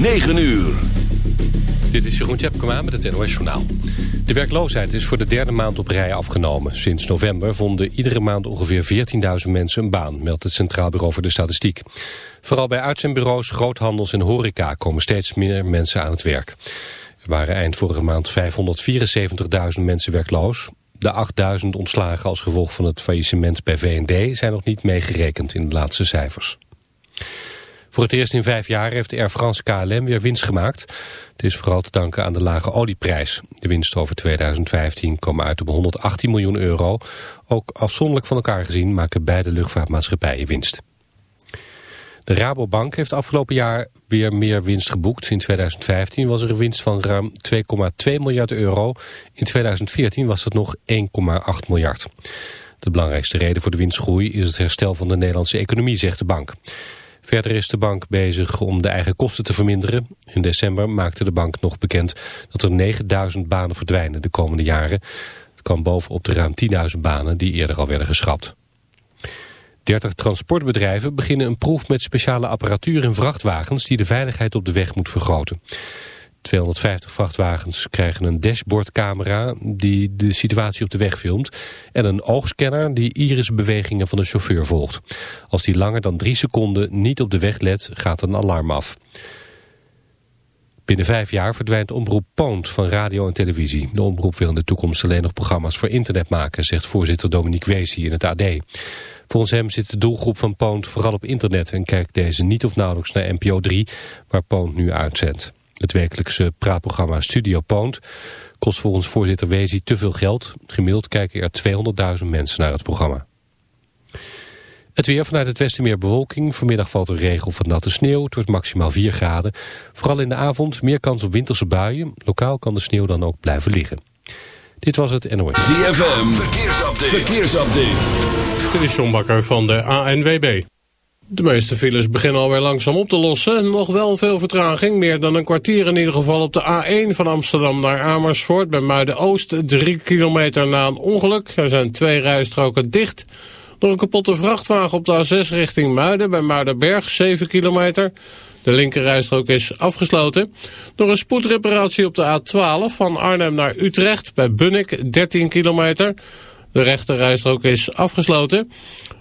9 uur. Dit is Jeroen Tjepkema met het NOS Journaal. De werkloosheid is voor de derde maand op rij afgenomen. Sinds november vonden iedere maand ongeveer 14.000 mensen een baan, meldt het Centraal Bureau voor de Statistiek. Vooral bij uitzendbureaus, groothandels en horeca komen steeds meer mensen aan het werk. Er waren eind vorige maand 574.000 mensen werkloos. De 8.000 ontslagen als gevolg van het faillissement bij V&D zijn nog niet meegerekend in de laatste cijfers. Voor het eerst in vijf jaar heeft Air France KLM weer winst gemaakt. Het is vooral te danken aan de lage olieprijs. De winst over 2015 kwam uit op 118 miljoen euro. Ook afzonderlijk van elkaar gezien maken beide luchtvaartmaatschappijen winst. De Rabobank heeft afgelopen jaar weer meer winst geboekt. In 2015 was er een winst van ruim 2,2 miljard euro. In 2014 was het nog 1,8 miljard. De belangrijkste reden voor de winstgroei is het herstel van de Nederlandse economie, zegt de bank. Verder is de bank bezig om de eigen kosten te verminderen. In december maakte de bank nog bekend dat er 9000 banen verdwijnen de komende jaren. Het kan bovenop de ruim 10.000 banen die eerder al werden geschrapt. 30 transportbedrijven beginnen een proef met speciale apparatuur in vrachtwagens die de veiligheid op de weg moet vergroten. 250 vrachtwagens krijgen een dashboardcamera die de situatie op de weg filmt en een oogscanner die irisbewegingen van de chauffeur volgt. Als die langer dan drie seconden niet op de weg let, gaat een alarm af. Binnen vijf jaar verdwijnt omroep Poont van radio en televisie. De omroep wil in de toekomst alleen nog programma's voor internet maken, zegt voorzitter Dominique Weesie in het AD. Volgens hem zit de doelgroep van Poont vooral op internet en kijkt deze niet of nauwelijks naar NPO 3, waar Poont nu uitzendt. Het wekelijkse praatprogramma Studio Poont kost volgens voorzitter Wezi te veel geld. Gemiddeld kijken er 200.000 mensen naar het programma. Het weer vanuit het westen meer bewolking. Vanmiddag valt er regen of wat natte sneeuw. Het wordt maximaal 4 graden. Vooral in de avond meer kans op winterse buien. Lokaal kan de sneeuw dan ook blijven liggen. Dit was het NOS. ZFM, verkeersupdate. verkeersupdate. Dit is John Bakker van de ANWB. De meeste files beginnen alweer langzaam op te lossen. Nog wel veel vertraging, meer dan een kwartier in ieder geval op de A1 van Amsterdam naar Amersfoort. Bij Muiden-Oost, drie kilometer na een ongeluk. Er zijn twee rijstroken dicht. Door een kapotte vrachtwagen op de A6 richting Muiden bij Muidenberg, 7 kilometer. De linkerrijstrook is afgesloten. Door een spoedreparatie op de A12 van Arnhem naar Utrecht bij Bunnik, 13 kilometer. De rechterrijstrook is afgesloten.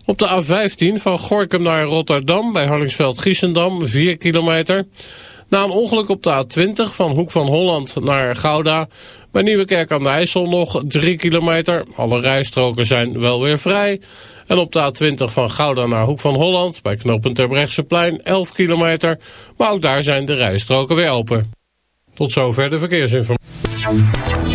Op de A15 van Gorkum naar Rotterdam bij Harlingsveld-Giessendam 4 kilometer. Na een ongeluk op de A20 van Hoek van Holland naar Gouda bij Nieuwekerk aan de IJssel nog 3 kilometer. Alle rijstroken zijn wel weer vrij. En op de A20 van Gouda naar Hoek van Holland bij knooppunt Terbrechtseplein 11 kilometer. Maar ook daar zijn de rijstroken weer open. Tot zover de verkeersinformatie.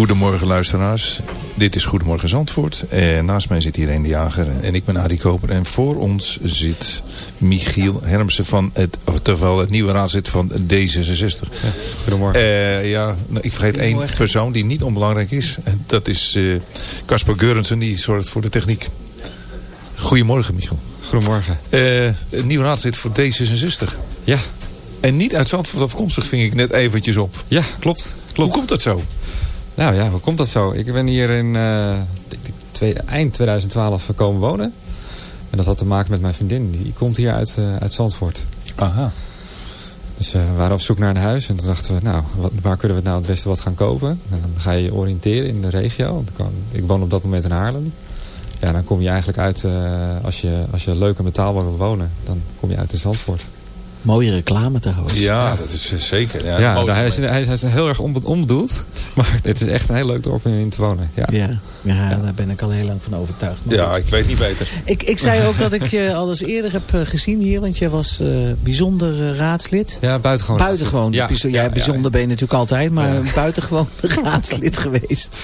Goedemorgen luisteraars. Dit is Goedemorgen Zandvoort. En naast mij zit Irene de Jager en ik ben Arie Koper. En voor ons zit Michiel Hermsen van het, terwijl het nieuwe raadslid van D66. goedemorgen. Uh, ja, ik vergeet één persoon die niet onbelangrijk is. Dat is Casper uh, Geurensen, die zorgt voor de techniek. Goedemorgen Michiel. Goedemorgen. Uh, nieuw raadslid voor D66. Ja. En niet uit Zandvoort afkomstig ving ik net eventjes op. Ja, klopt. klopt. Hoe komt dat zo? Nou ja, hoe komt dat zo? Ik ben hier in uh, twee, eind 2012 gekomen wonen. En dat had te maken met mijn vriendin. Die komt hier uit, uh, uit Zandvoort. Aha. Dus uh, we waren op zoek naar een huis. En toen dachten we, nou, wat, waar kunnen we nou het beste wat gaan kopen? En dan ga je je oriënteren in de regio. Ik woon op dat moment in Haarlem. Ja, dan kom je eigenlijk uit, als, je, als je leuk en betaalbaar wil wonen, dan kom je uit in Zandvoort mooie reclame trouwens. Ja, ja. dat is zeker. Ja, ja hij, is, hij, is, heel erg onbedoeld. Maar het is echt een heel leuk dorp om in te wonen. Ja. Ja, ja, daar ben ik al heel lang van overtuigd. Maar ja, ik weet niet beter. Ik, ik zei ook dat ik je al eens eerder heb gezien hier. Want jij was uh, bijzonder uh, raadslid. Ja, buitengewoon. Buitengewoon. Ja, ja, bijzonder ben je natuurlijk altijd. Maar buitengewoon raadslid geweest.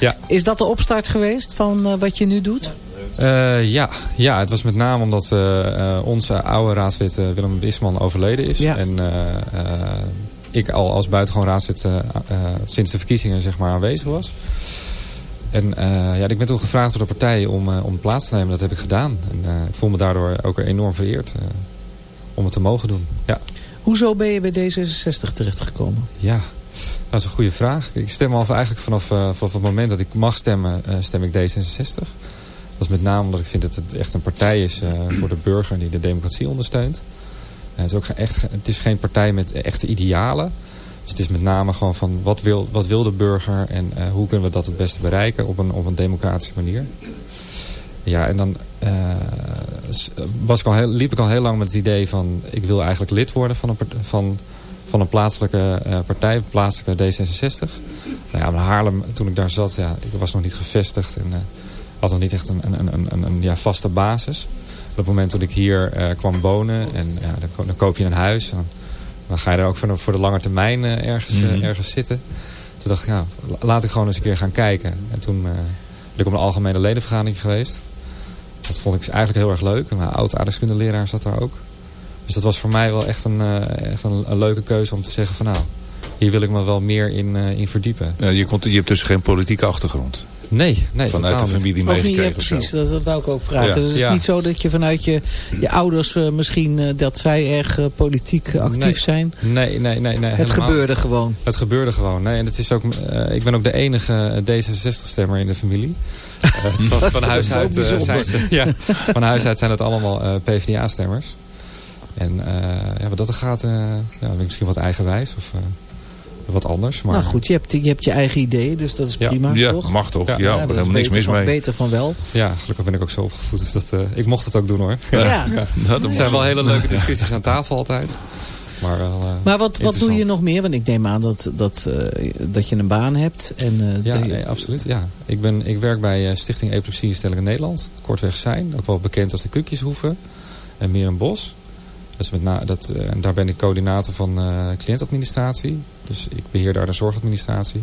Ja. Is dat de opstart geweest van uh, wat je nu doet? Uh, ja. ja, het was met name omdat uh, uh, onze oude raadslid Willem Wisman overleden is. Ja. En ik al als buitengewoon raadslid sinds de verkiezingen zeg maar, aanwezig was. En ja, ik ben toen gevraagd door de partij om, om plaats te nemen. Dat heb ik gedaan. En ik voel me daardoor ook enorm vereerd om het te mogen doen. Ja. Hoezo ben je bij D66 terechtgekomen? Ja, dat is een goede vraag. Ik stem al eigenlijk vanaf, vanaf het moment dat ik mag stemmen, stem ik D66. Dat is met name omdat ik vind dat het echt een partij is uh, voor de burger die de democratie ondersteunt. Uh, het, is ook echt, het is geen partij met echte idealen. Dus het is met name gewoon van wat wil, wat wil de burger en uh, hoe kunnen we dat het beste bereiken op een, op een democratische manier. Ja, en dan was ik al heel, liep ik al heel lang met het idee van ik wil eigenlijk lid worden van een, van, van een plaatselijke partij, plaatselijke D66. Nou ja, Haarlem, toen ik daar zat, ja, ik was nog niet gevestigd en had nog niet echt een, een, een, een, een ja, vaste basis. Op het moment dat ik hier uh, kwam wonen en ja, dan, dan, koop je een huis. Dan, dan ga je er ook voor de, voor de lange termijn uh, ergens, mm -hmm. uh, ergens zitten. Toen dacht ik, nou, laat ik gewoon eens een keer gaan kijken. En toen ben ik op een algemene ledenvergadering geweest. Dat vond ik eigenlijk heel erg leuk. Mijn oud aardrijkskundeleraar zat daar ook. Dus dat was voor mij wel echt een, echt een, een, leuke keuze om te zeggen van nou, hier wil ik me wel meer in, in verdiepen. Ja, je, komt, je hebt dus geen politieke achtergrond. Nee, nee Vanuit de familie meegekregen. Ja, precies. Dat, dat wou ik ook vragen. Ja. Dus het is ja. niet zo dat je vanuit je, je ouders uh, misschien... Uh, dat zij erg uh, politiek actief nee. zijn. Nee, nee, nee. nee het gebeurde gewoon. Het gebeurde gewoon. Nee, en het is ook, ik ben ook de enige D66-stemmer in de familie. van, van, huis uit, zijn ze, ja, van huis uit zijn het allemaal PvdA-stemmers. En ja, wat dat gaat, ja, ben ik misschien wat eigenwijs. Of, wat anders. Maar... Nou goed, je hebt, je hebt je eigen ideeën, dus dat is ja. prima, ja, toch? mag toch? Ja, ja, ja daar helemaal niks mis van, mee. Beter van wel. Ja, gelukkig ben ik ook zo opgevoed. Dus dat, uh, ik mocht het ook doen hoor. Ja. ja. Dat zijn wel hele leuke discussies aan tafel altijd. Maar, wel, uh, maar wat, wat doe je nog meer? Want ik neem aan dat, dat, uh, dat je een baan hebt. En, ja, nee, absoluut. Ja. Ik, ben, ik werk bij Stichting Epilepsie Nederland. Kortweg zijn. Ook wel bekend als de Kukjeshoeven. En meer een bos. Dus met na, dat, uh, daar ben ik coördinator van uh, cliëntadministratie. Dus ik beheer daar de zorgadministratie.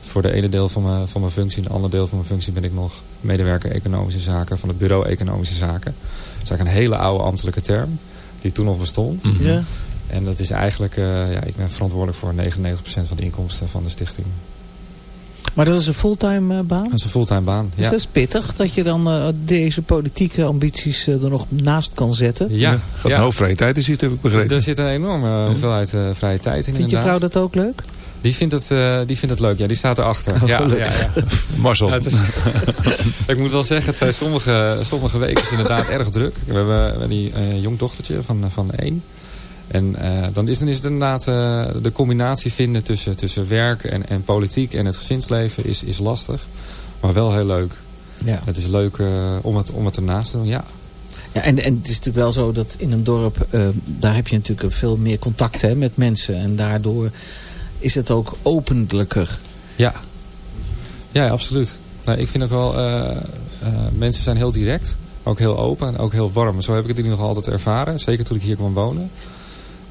Voor de ene deel van mijn, van mijn functie. En het andere deel van mijn functie ben ik nog medewerker economische zaken van het bureau economische zaken. Dat is eigenlijk een hele oude ambtelijke term. Die toen nog bestond. Mm -hmm. ja. En dat is eigenlijk, uh, ja, ik ben verantwoordelijk voor 99% van de inkomsten van de stichting. Maar dat is een fulltime baan? Dat is een fulltime baan, Dus ja. dat is pittig dat je dan uh, deze politieke ambities uh, er nog naast kan zetten. Ja. ja. Wat ja. een hoop vrije tijd is hier, heb ik begrepen. Er zit een enorme hoeveelheid uh, vrije tijd in Vindt inderdaad. je vrouw dat ook leuk? Die vindt het, die vindt het leuk, ja. Die staat erachter. Oh, ja, ja, ja. Marcel. Is, ik moet wel zeggen, het zijn sommige, sommige weken is inderdaad erg druk. We hebben, die jong dochtertje van, van één. En uh, dan, is, dan is het inderdaad uh, de combinatie vinden tussen, tussen werk en, en politiek en het gezinsleven is, is lastig. Maar wel heel leuk. Ja. Het is leuk uh, om, het, om het ernaast te doen, ja. ja en, en het is natuurlijk wel zo dat in een dorp, daar heb je natuurlijk veel meer contact hè, met mensen. En daardoor is het ook openlijker. Ja, ja absoluut. Nou, ik vind ook wel, mensen zijn heel direct. Ook heel open en ook heel warm. Zo heb ik het in ieder geval altijd ervaren. Zeker toen ik hier kwam wonen.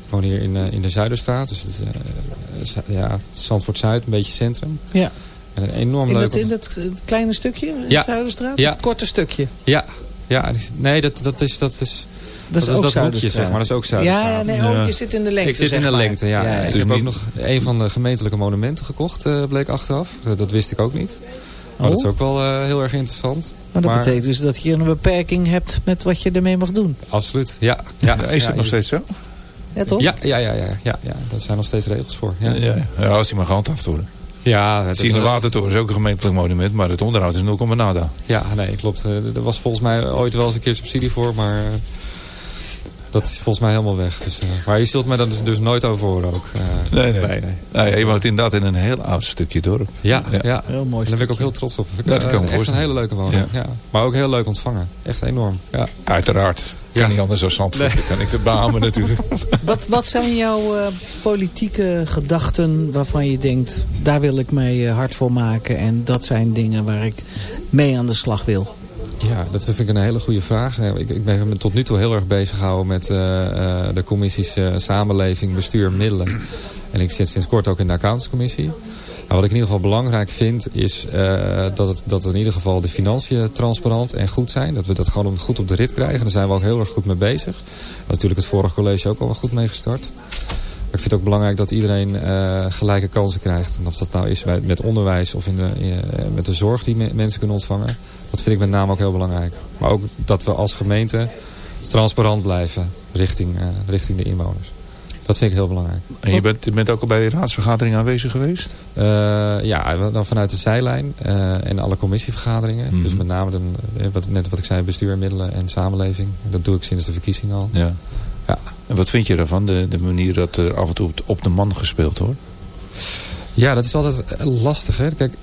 Ik woon hier in, uh, in de Zuiderstraat. Dus het, uh, ja, Zandvoort Zuid, een beetje centrum. Ja. En een enorm In leuk... dat, in dat eh, kleine stukje, Ja. Zuiderstraat? Ja. Het korte stukje. Ja, ja nee, dat, dat is... Dat is Dat is ook dat hoekje, Zuiderstraat. zeg maar. Dat is ook Ja, Zuiderstraat. nee, oh, je zit in de lengte, Ik zit in de maar. lengte, ja. Ja, ja. Ik Het is heb ook nog een van de gemeentelijke monumenten gekocht, eh, bleek achteraf. Dat, dat wist ik ook niet. Maar dat is Oh. ook wel eh, heel erg interessant. Maar dat betekent dus dat je een beperking hebt met wat je ermee mag doen. Absoluut, ja. ja, is dat ja, nog steeds zo? Ja, toch? Ja, ja, ja, ja, ja, ja, daar zijn nog steeds regels voor. Ja, Ja, ja. als die maar gehandhaafd worden. ja het Sine eh, Watertoren is ook een gemeentelijk monument, maar het onderhoud is 0, nada. Ja, nee, klopt. Eh, Er was volgens mij ooit wel eens een keer subsidie voor, maar eh, dat is volgens mij helemaal weg. Dus, eh, maar je zult mij daar dus, dus nooit over horen ook. Eh, Nee, nee. nee, je woont inderdaad in een heel oud stukje dorp. Ja, Ja. ja. Heel mooi En daar ben ik ook heel trots op. Ik, Ja, dat kan me echt een hele leuke woning. Ja. Ja. Maar ook heel leuk ontvangen. Echt enorm. Ja. Uiteraard. Kan Ja. niet anders dan Zandvoort. Dat kan ik de beamen natuurlijk. Wat, wat zijn jouw eh, politieke gedachten waarvan je denkt... daar wil ik mij eh, hard voor maken... en dat zijn dingen waar ik mee aan de slag wil? Ja, dat vind ik een hele goede vraag. Nee, Ik, ik ben me tot nu toe heel erg bezig gehouden met eh, eh, de commissies eh, samenleving, bestuur, middelen. En ik zit sinds kort ook in de accountscommissie. Wat ik in ieder geval belangrijk vind is eh, dat, het, dat in ieder geval de financiën transparant en goed zijn. Dat we dat gewoon goed op de rit krijgen. Daar zijn we ook heel erg goed mee bezig. Natuurlijk het vorige college ook al goed mee gestart. Maar ik vind het ook belangrijk dat iedereen eh, gelijke kansen krijgt. En of dat nou is met onderwijs of in de, eh, met de zorg die me- mensen kunnen ontvangen. Dat vind ik met name ook heel belangrijk. Maar ook dat we als gemeente transparant blijven richting, richting de inwoners. Dat vind ik heel belangrijk. En je bent, je bent ook al bij de raadsvergadering aanwezig geweest? Eh, ja, dan vanuit de zijlijn eh, en alle commissievergaderingen. Mhm. Dus met name de, eh, wat, net wat ik zei, bestuur, middelen en samenleving. Dat doe ik sinds de verkiezing al. Ja. Ja. En wat vind je daarvan? De, de manier dat er af en toe op- de man gespeeld wordt? Ja, dat is altijd lastig. Hè? Kijk,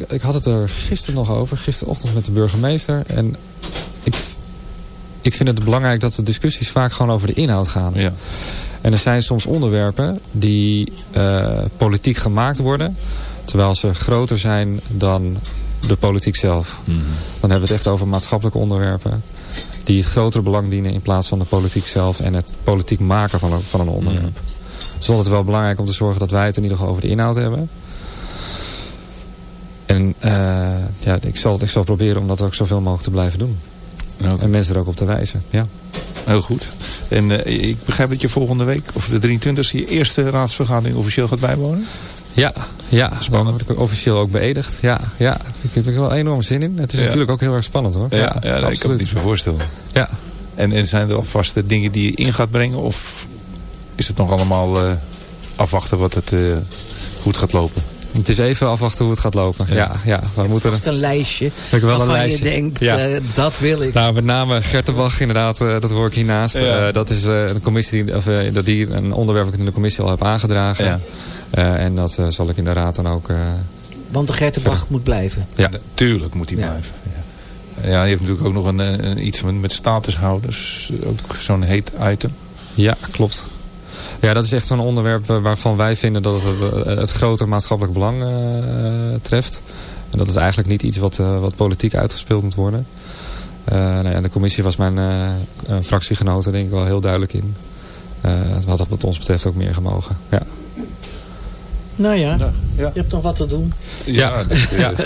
ik, ik had het er gisteren nog over. Gisterochtend met de burgemeester. En ik, ik vind het belangrijk dat de discussies vaak gewoon over de inhoud gaan. Ja. En er zijn soms onderwerpen die eh, politiek gemaakt worden. Terwijl ze groter zijn dan de politiek zelf. Mhm. Dan hebben we het echt over maatschappelijke onderwerpen. Die het grotere belang dienen in plaats van de politiek zelf. En het politiek maken van een, van een onderwerp. Het is altijd wel belangrijk om te zorgen dat wij het in ieder geval over de inhoud hebben. En eh, ja, ik, zal, ik zal proberen om dat ook zoveel mogelijk te blijven doen. En mensen er ook op te wijzen. Ja. Heel goed. En eh, ik begrijp dat je volgende week, of de 23e, je eerste raadsvergadering officieel gaat bijwonen? Ja, ja. Spannend. Word ik officieel ook beëdigd. Ja, ja. Ik heb er wel enorm zin in. Het is Ja. natuurlijk ook heel erg spannend hoor. nee, ik kan me absoluut. niet meer voorstellen. Ja. En, en zijn er alvast dingen die je in gaat brengen? Of is het nog allemaal eh, afwachten wat het, eh, het gaat lopen? Het is even afwachten hoe het gaat lopen. Ja, ja. We moeten Echt een lijstje heb wel een waarvan lijstje. je denkt, Ja. eh, dat wil ik. Nou, met name Gertenbach, inderdaad, eh, dat hoor ik hiernaast. Ja. Eh, dat is eh, een commissie die, of, eh, dat die een onderwerp dat ik in de commissie al heb aangedragen. Ja. Eh, en dat eh, zal ik in de raad dan ook. eh, Want de Gertenbach moet blijven. ja. Tuurlijk moet die Ja. blijven. Ja. ja, je hebt natuurlijk ook nog een, een, iets met, met statushouders. Ook zo'n heet item. ja, klopt. Ja, dat is echt zo'n onderwerp waarvan wij vinden dat het eh, het groter maatschappelijk belang eh, treft. En dat is eigenlijk niet iets wat, eh, wat politiek uitgespeeld moet worden. Eh, nou ja, de commissie was mijn fractiegenoten denk ik wel heel duidelijk in. Eh wat dat wat ons betreft ook meer gemogen. Ja. Nou ja, Ja. je hebt nog wat te doen. Ja. Ja.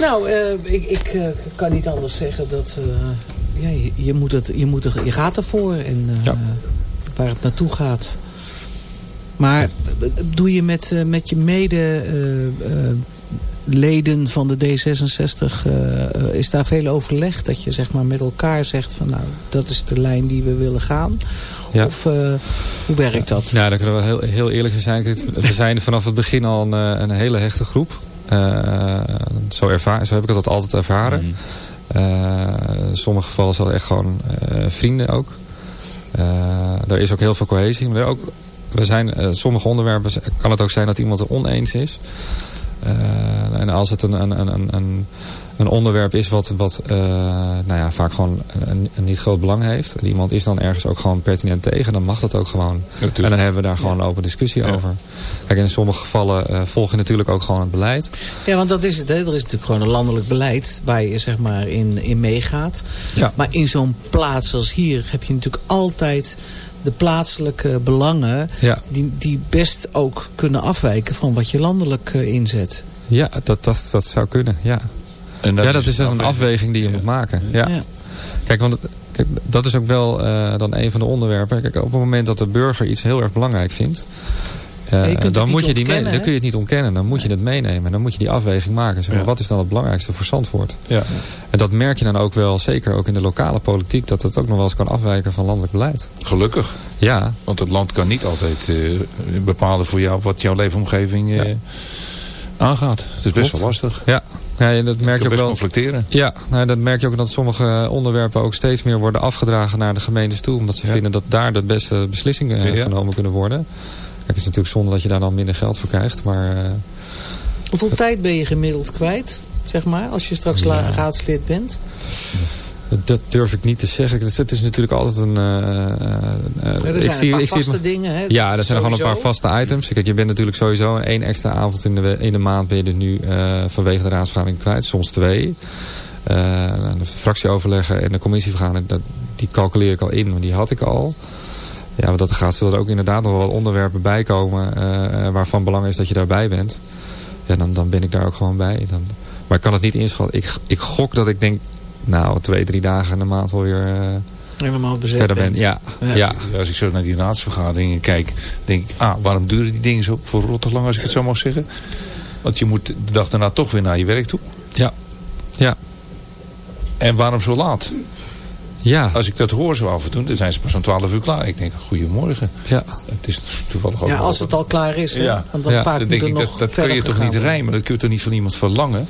Nou, eh, ik, ik kan niet anders zeggen dat... ja, je, je, moet het, je, moet er, je gaat ervoor en eh, Ja. waar het naartoe gaat. Maar doe je met, eh, met je mede... eh, leden van de D66, eh, eh, is daar veel overleg? Dat je zeg maar met elkaar zegt van nou, dat is de lijn die we willen gaan? Ja. Of hoe werkt dat? Ja, daar kunnen we heel, heel eerlijk in zijn. We zijn vanaf het begin al een, een hele hechte groep. Eh, zo, ervaar, zo heb ik het altijd ervaren. Mhm. Eh, in sommige gevallen zijn echt gewoon eh, vrienden ook. Eh er is ook heel veel cohesie. Maar ook, we zijn, sommige onderwerpen kan het ook zijn dat iemand het oneens is. En als het een, een, een, een, een onderwerp is wat, wat eh, nou ja, vaak gewoon een, een niet groot belang heeft. En iemand is dan ergens ook gewoon pertinent tegen. Dan mag dat ook gewoon. Natuurlijk. En dan hebben we daar gewoon een open discussie Ja. over. Kijk, in sommige gevallen eh, volg je natuurlijk ook gewoon het beleid. Ja, want dat is het. Hè. Er is natuurlijk gewoon een landelijk beleid waar je zeg maar in, in meegaat. Ja. Maar in zo'n plaats als hier heb je natuurlijk altijd de plaatselijke belangen... Ja. Die, die best ook kunnen afwijken van wat je landelijk eh, inzet. Ja, dat, dat, dat zou kunnen, ja. En ja, dat is een afweging die je moet maken. Ja. Ja. Kijk, want kijk, dat is ook wel eh, dan een van de onderwerpen. Kijk, op het moment dat de burger iets heel erg belangrijk vindt... eh, dan, moet je die dan kun je het niet ontkennen. Dan moet je het meenemen. Dan moet je die afweging maken. Zeg maar, Ja. Wat is dan het belangrijkste voor Zandvoort? Ja. En dat merk je dan ook wel, zeker ook in de lokale politiek... dat het ook nog wel eens kan afwijken van landelijk beleid. Gelukkig. Ja, Want het land kan niet altijd eh, bepalen voor jou wat jouw leefomgeving eh, aangaat. Het is best Klopt. wel lastig. ja. Ja en dat merk je ook best wel. conflicteren. Ja, nou, dat merk je ook dat sommige onderwerpen ook steeds meer worden afgedragen naar de gemeentes toe. Omdat ze Ja. vinden dat daar de beste beslissingen eh, Ja. genomen kunnen worden. Kijk, het is natuurlijk zonde dat je daar dan minder geld voor krijgt. Maar eh, Hoeveel tijd ben je gemiddeld kwijt, zeg maar, als je straks raadslid bent? Dat durf ik niet te zeggen. Het is- natuurlijk altijd een... eh, er ik zie- een paar ik vaste dingen, hè? Ja, er zijn gewoon een paar vaste items. Kijk, je bent natuurlijk sowieso één extra avond in de, we- in de maand ben je er nu vanwege de raadsvergadering kwijt. Soms twee. Nou, de fractieoverleggen en de commissievergadering, dat, die calculeer ik al in, want die had ik al. Ja, maar dat gaat zullen er ook inderdaad nog wel wat onderwerpen bij komen waarvan belang is dat je daarbij bent. Ja, dan, dan ben ik daar ook gewoon bij. Dan, maar ik kan het niet inschatten. Ik, ik gok dat ik denk, nou, twee, drie dagen in de maand wel weer eh, Helemaal bezet verder ben. bent. Ja, Ja. Als ik zo naar die raadsvergaderingen kijk, denk ik, ah, waarom duren die dingen zo voor rottig lang, als ik het zo mag zeggen? Want je moet de dag daarna toch weer naar je werk toe. ja. ja. En waarom zo laat? Ja, Als ik dat hoor zo af en toe, dan zijn ze pas om 12 uur klaar. Ik denk, goedemorgen. ja. Het is toevallig ook Ja, als het al klaar is. Hè? Ja. Want dan Ja. vaak Dan denk ik, nog dat, dat kun je toch niet rijmen? Dat kun je toch niet van iemand verlangen?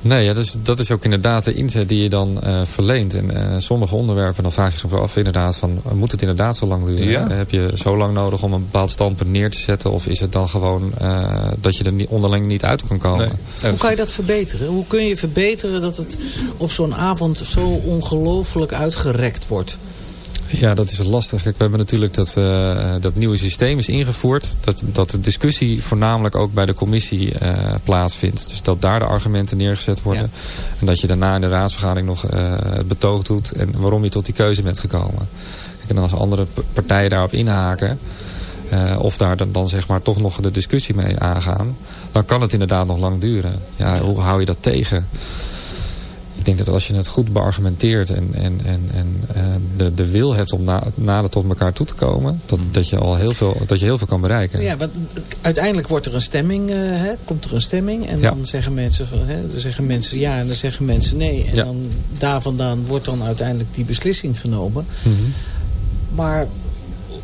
Nee, ja, dus dat is ook inderdaad de inzet die je dan eh, verleent. En eh, sommige onderwerpen, dan vraag je soms wel af inderdaad van... eh, moet het inderdaad zo lang duren? Ja. Heb je zo lang nodig om een bepaald standpunt neer te zetten? Of is het dan gewoon eh, dat je er niet, onderling niet uit kan komen? Hoe kan je dat verbeteren? Hoe kun je verbeteren dat het op zo'n avond zo ongelooflijk uitgerekt wordt? Ja, dat is lastig. Kijk, we hebben natuurlijk dat, eh, dat nieuwe systeem is ingevoerd. Dat, dat de discussie voornamelijk ook bij de commissie eh, plaatsvindt. Dus dat daar de argumenten neergezet worden. En dat je daarna in de raadsvergadering nog eh, het betoog doet. En waarom je tot die keuze bent gekomen. Kijk, en dan als andere partijen daarop inhaken. of daar dan, dan zeg maar toch nog de discussie mee aangaan. Dan kan het inderdaad nog lang duren. Ja, hoe hou je dat tegen? Ik denk dat als je het goed beargumenteert en, en, en, en eh, de, de wil hebt om na, nader tot elkaar toe te komen, dat, dat, je al heel veel, dat je heel veel kan bereiken. Ja, want uiteindelijk wordt er een stemming, eh, hè, komt er een stemming. En Ja. dan zeggen mensen, van, hè, dan zeggen mensen ja en dan zeggen mensen nee. En Ja. dan, daar vandaan wordt dan uiteindelijk die beslissing genomen. Mhm. Maar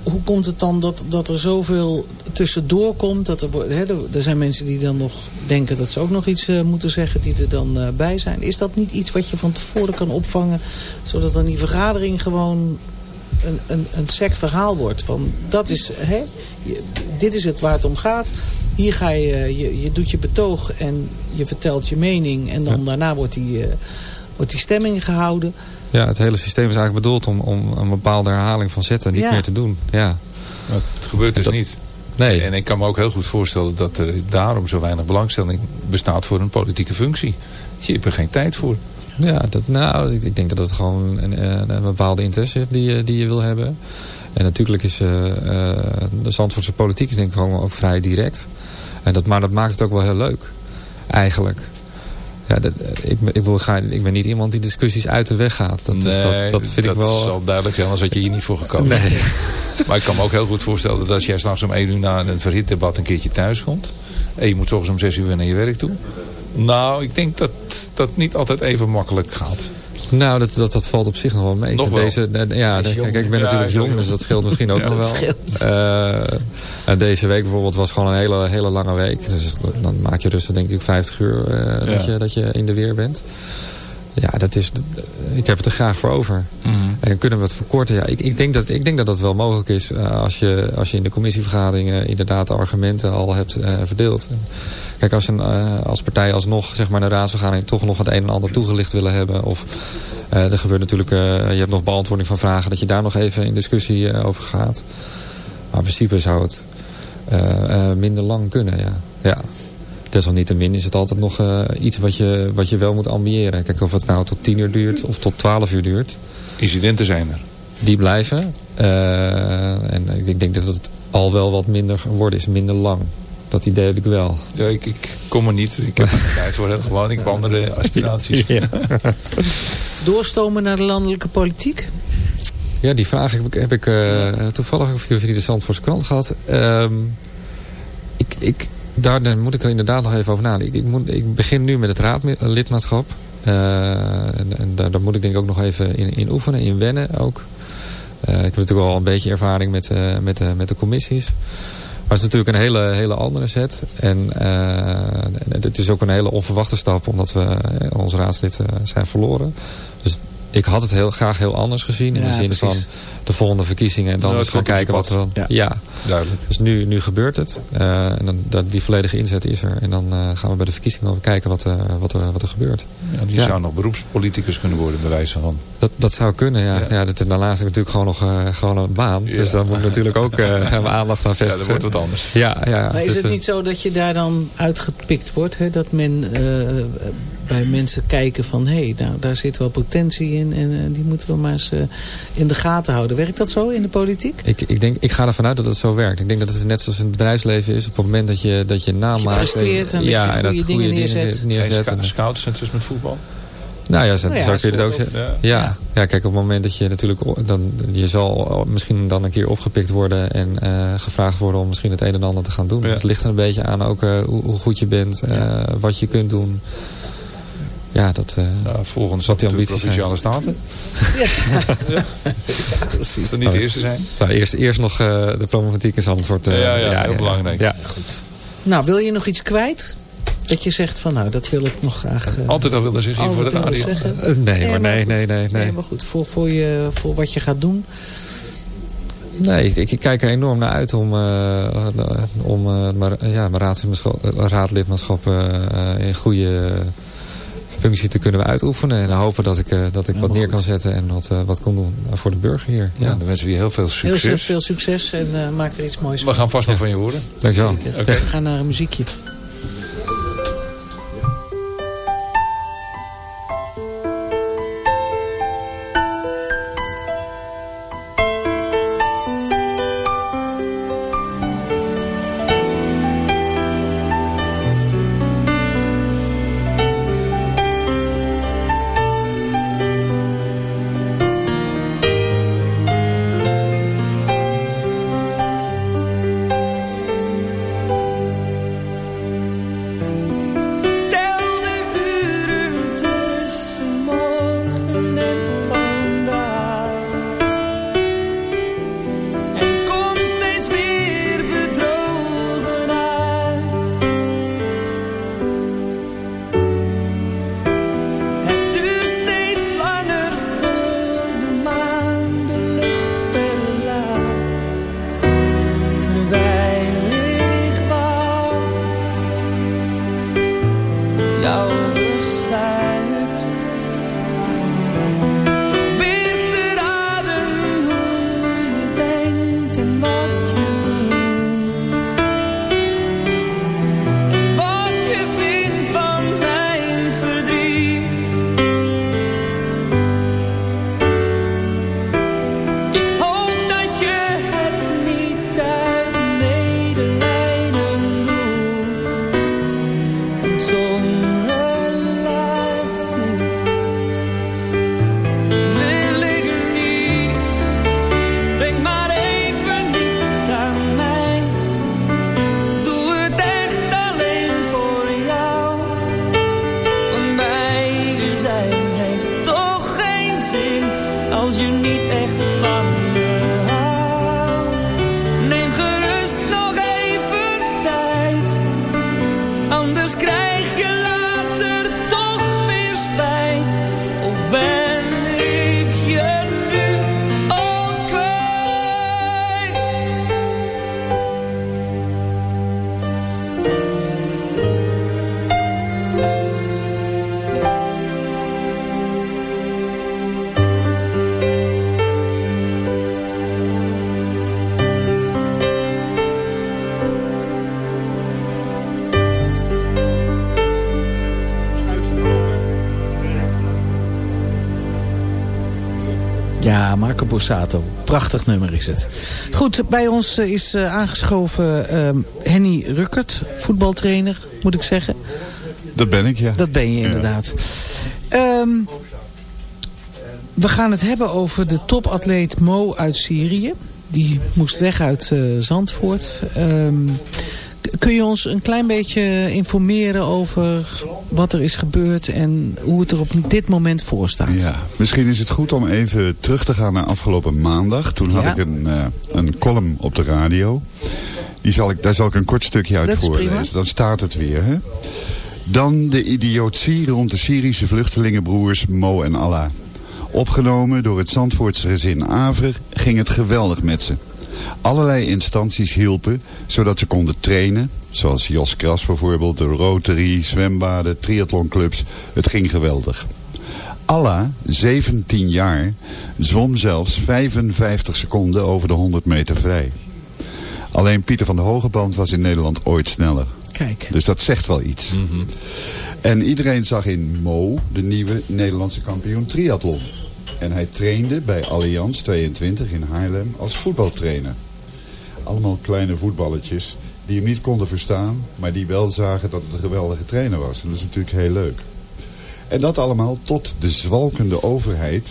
hoe komt het dan dat, dat er zoveel tussendoor komt? Dat er, hè, er, zijn mensen die dan nog denken dat ze ook nog iets eh, moeten zeggen die er dan eh, bij zijn. Is dat niet iets wat je van tevoren kan opvangen? Zodat dan die vergadering gewoon een, een, een sec verhaal wordt. Van dat is, hè, je- dit is het waar het om gaat. Hier ga je, eh, je, je doet je betoog en je vertelt je mening. En dan daarna wordt die, wordt die stemming gehouden. Ja, het hele systeem is eigenlijk bedoeld om, om een bepaalde herhaling van zetten niet Ja. meer te doen. Ja. Maar het gebeurt dus Dat- niet. Nee. En ik kan me ook heel goed voorstellen dat er daarom zo weinig belangstelling bestaat voor een politieke functie. Je hebt er geen tijd voor. Ja, dat, nou, ik, ik denk dat het gewoon een, een, een bepaalde interesse is die, je- die je wil hebben. En natuurlijk is eh, eh, de Zandvoortse politiek is denk ik gewoon ook vrij direct. En dat, maar dat maakt het ook wel heel leuk. Eigenlijk. Ja, dat, ik, ben- ik, wil, ga, ik ben niet iemand die discussies uit de weg gaat. Dat, dus dat, dat vind ik wel... zal duidelijk zijn, anders had je hier niet voor gekomen. Nee. Maar ik kan me ook heel goed voorstellen dat als jij s'nachts om 1 uur na een verhit debat een keertje thuis komt. En je moet 's ochtends om 6 uur naar je werk toe. Nou, ik denk dat dat niet altijd even makkelijk gaat. Nou, dat, dat, dat valt op zich nog wel mee. Nog wel. Deze, ja, kijk, ik ben Ja, natuurlijk jong, jong. dus dat scheelt misschien ook Ja, nog dat wel. scheelt. Eh, en deze week bijvoorbeeld was gewoon een hele, hele lange week. Dus dan maak je rustig denk ik 50 uur eh, dat, je, dat je in de weer bent. Ja, dat is, ik heb het er graag voor over. En kunnen we het verkorten? Ja, ik, ik, denk dat, ik denk dat dat wel mogelijk is eh, als, je, als je in de commissievergaderingen inderdaad de argumenten al hebt eh, verdeeld. En Kijk, als, een, eh, als partij alsnog zeg maar, de raadsvergadering toch nog het een en ander toegelicht willen hebben. Of eh, er gebeurt natuurlijk, eh, je hebt nog beantwoording van vragen, dat je daar nog even in discussie eh, over gaat. Maar in principe zou het eh, eh, minder lang kunnen, ja. ja. Desalniettemin is het altijd nog eh, iets wat je, wat je wel moet ambiëren. Kijk, of het nou tot 10 uur duurt of tot 12 uur duurt. Incidenten zijn er. die blijven. Uh, en ik denk dat het al wel wat minder geworden is, minder lang. Dat idee heb ik wel. Ja, ik, ik kom er niet. Ik heb er tijd voor. Gewoon, ik heb andere aspiraties. Ja. Doorstomen naar de landelijke politiek? Ja, die vraag heb ik, heb ik uh, toevallig via de Zandvoortse krant gehad. Um, ik, ik, daar, moet ik er inderdaad nog even over nadenken. Ik, ik begin nu met het raadlidmaatschap. Uh, en, daar, moet ik denk ik ook nog even in, in oefenen, in wennen ook. Uh, ik heb natuurlijk al een beetje ervaring met, uh, met, met de commissies. Maar het is natuurlijk een hele, hele andere set. En het is ook een hele onverwachte stap. Omdat we ons raadslid zijn verloren. Dus ik had het heel graag heel anders gezien. In de zin van de volgende verkiezingen. En dan nou, eens gaan kijken wat we... Ja, ja. duidelijk. Dus nu, nu gebeurt het. Uh, en dan, dat, die volledige inzet is er. En dan uh, gaan we bij de verkiezingen over kijken wat, uh, wat, er, wat er gebeurt. Ja, die zou nog beroepspoliticus kunnen worden, bij wijze van. Dat, dat zou kunnen, ja. ja. dat, daarnaast heb ik natuurlijk gewoon nog gewoon een baan. Dus dan moet ik natuurlijk ook mijn aandacht aan vestigen. Ja, dat wordt wat anders. Ja, ja, maar is dus, het niet zo dat je daar dan uitgepikt wordt? Hè? Dat men bij mensen kijken van... hé, hey, nou, daar zit wel potentie in en die moeten we maar eens in de gaten houden. Werkt dat zo in de politiek? Ik, ik, denk, ik ga ervan uit dat het zo werkt. Ik denk dat het net zoals in het bedrijfsleven is. Op het moment dat je, dat je naam maakt. en ja, en dat goede dingen neerzet. neerzet. Geen scouts, net zoals met voetbal. Nou ja, zo, nou ja, zou je het ook zeggen. Ja. Ja. ja. kijk, op het moment dat je natuurlijk... Dan, je zal misschien dan een keer opgepikt worden... en uh, gevraagd worden om misschien het een en ander te gaan doen. Ja. Het ligt er een beetje aan ook uh, hoe, hoe, goed je bent. Uh, wat je kunt doen ja, dat, uh, ja, volgens wat die ambities Provinciale Staten. Ja. ja. precies. Dat niet de eerste zijn. Nou, eerst, eerst nog uh, de problematiek in Zandvoort. Uh, ja, ja, ja, heel belangrijk. Ja. Goed. Nou, wil je nog iets kwijt? Dat je zegt van nou, dat wil ik nog graag... Altijd al willen zeggen voor de radio. nee, nee, maar nee, nee, nee, nee. Nee, maar goed, voor, voor, je, voor wat je gaat doen... Nee, ik, ik, kijk er enorm naar uit om, uh, om uh, mijn, ja, mijn raadlidmaatschap uh, in goede functie te kunnen uitoefenen. En hopen dat ik, uh, dat ik wat neer kan zetten en wat, uh, wat kon doen voor de burger hier. Ja, dan wensen we je heel veel succes. Heel veel succes en uh, maak er iets moois van. We gaan vast nog van je horen. Dankjewel. Okay. We gaan naar een muziekje. Borsato. Prachtig nummer is het. Goed, bij ons eh, is uh, aangeschoven uh, Henny Ruckert, voetbaltrainer, moet ik zeggen. Dat ben ik, ja. Dat ben je inderdaad. Ja. Um, we gaan het hebben over de topatleet Mo uit Syrië. Die moest weg uit uh, Zandvoort. Um, kun je ons een klein beetje informeren over wat er is gebeurd en hoe het er op dit moment voor staat? Ja, misschien is het goed om even terug te gaan naar afgelopen maandag. Toen had ja. ik een, uh, een column op de radio. Die zal ik, daar zal ik een kort stukje uit voorlezen. Dan staat het weer. Hè? Dan de idiotie rond de Syrische vluchtelingenbroers Mo en Allah. Opgenomen door het Zandvoortse gezin Aver ging het geweldig met ze. Allerlei instanties hielpen, zodat ze konden trainen. Zoals Jos Kras bijvoorbeeld, de Rotary, zwembaden, triathlonclubs. Het ging geweldig. Allah, 17 jaar, zwom zelfs 55 seconden over de 100 meter vrij. Alleen Pieter van de Hogeband was in Nederland ooit sneller. Kijk. Dus dat zegt wel iets. Mm -hmm. En iedereen zag in Mo de nieuwe Nederlandse kampioen triathlon. En hij trainde bij Allianz 22 in Haarlem als voetbaltrainer. Allemaal kleine voetballetjes die hem niet konden verstaan... maar die wel zagen dat het een geweldige trainer was. En dat is natuurlijk heel leuk. En dat allemaal tot de zwalkende overheid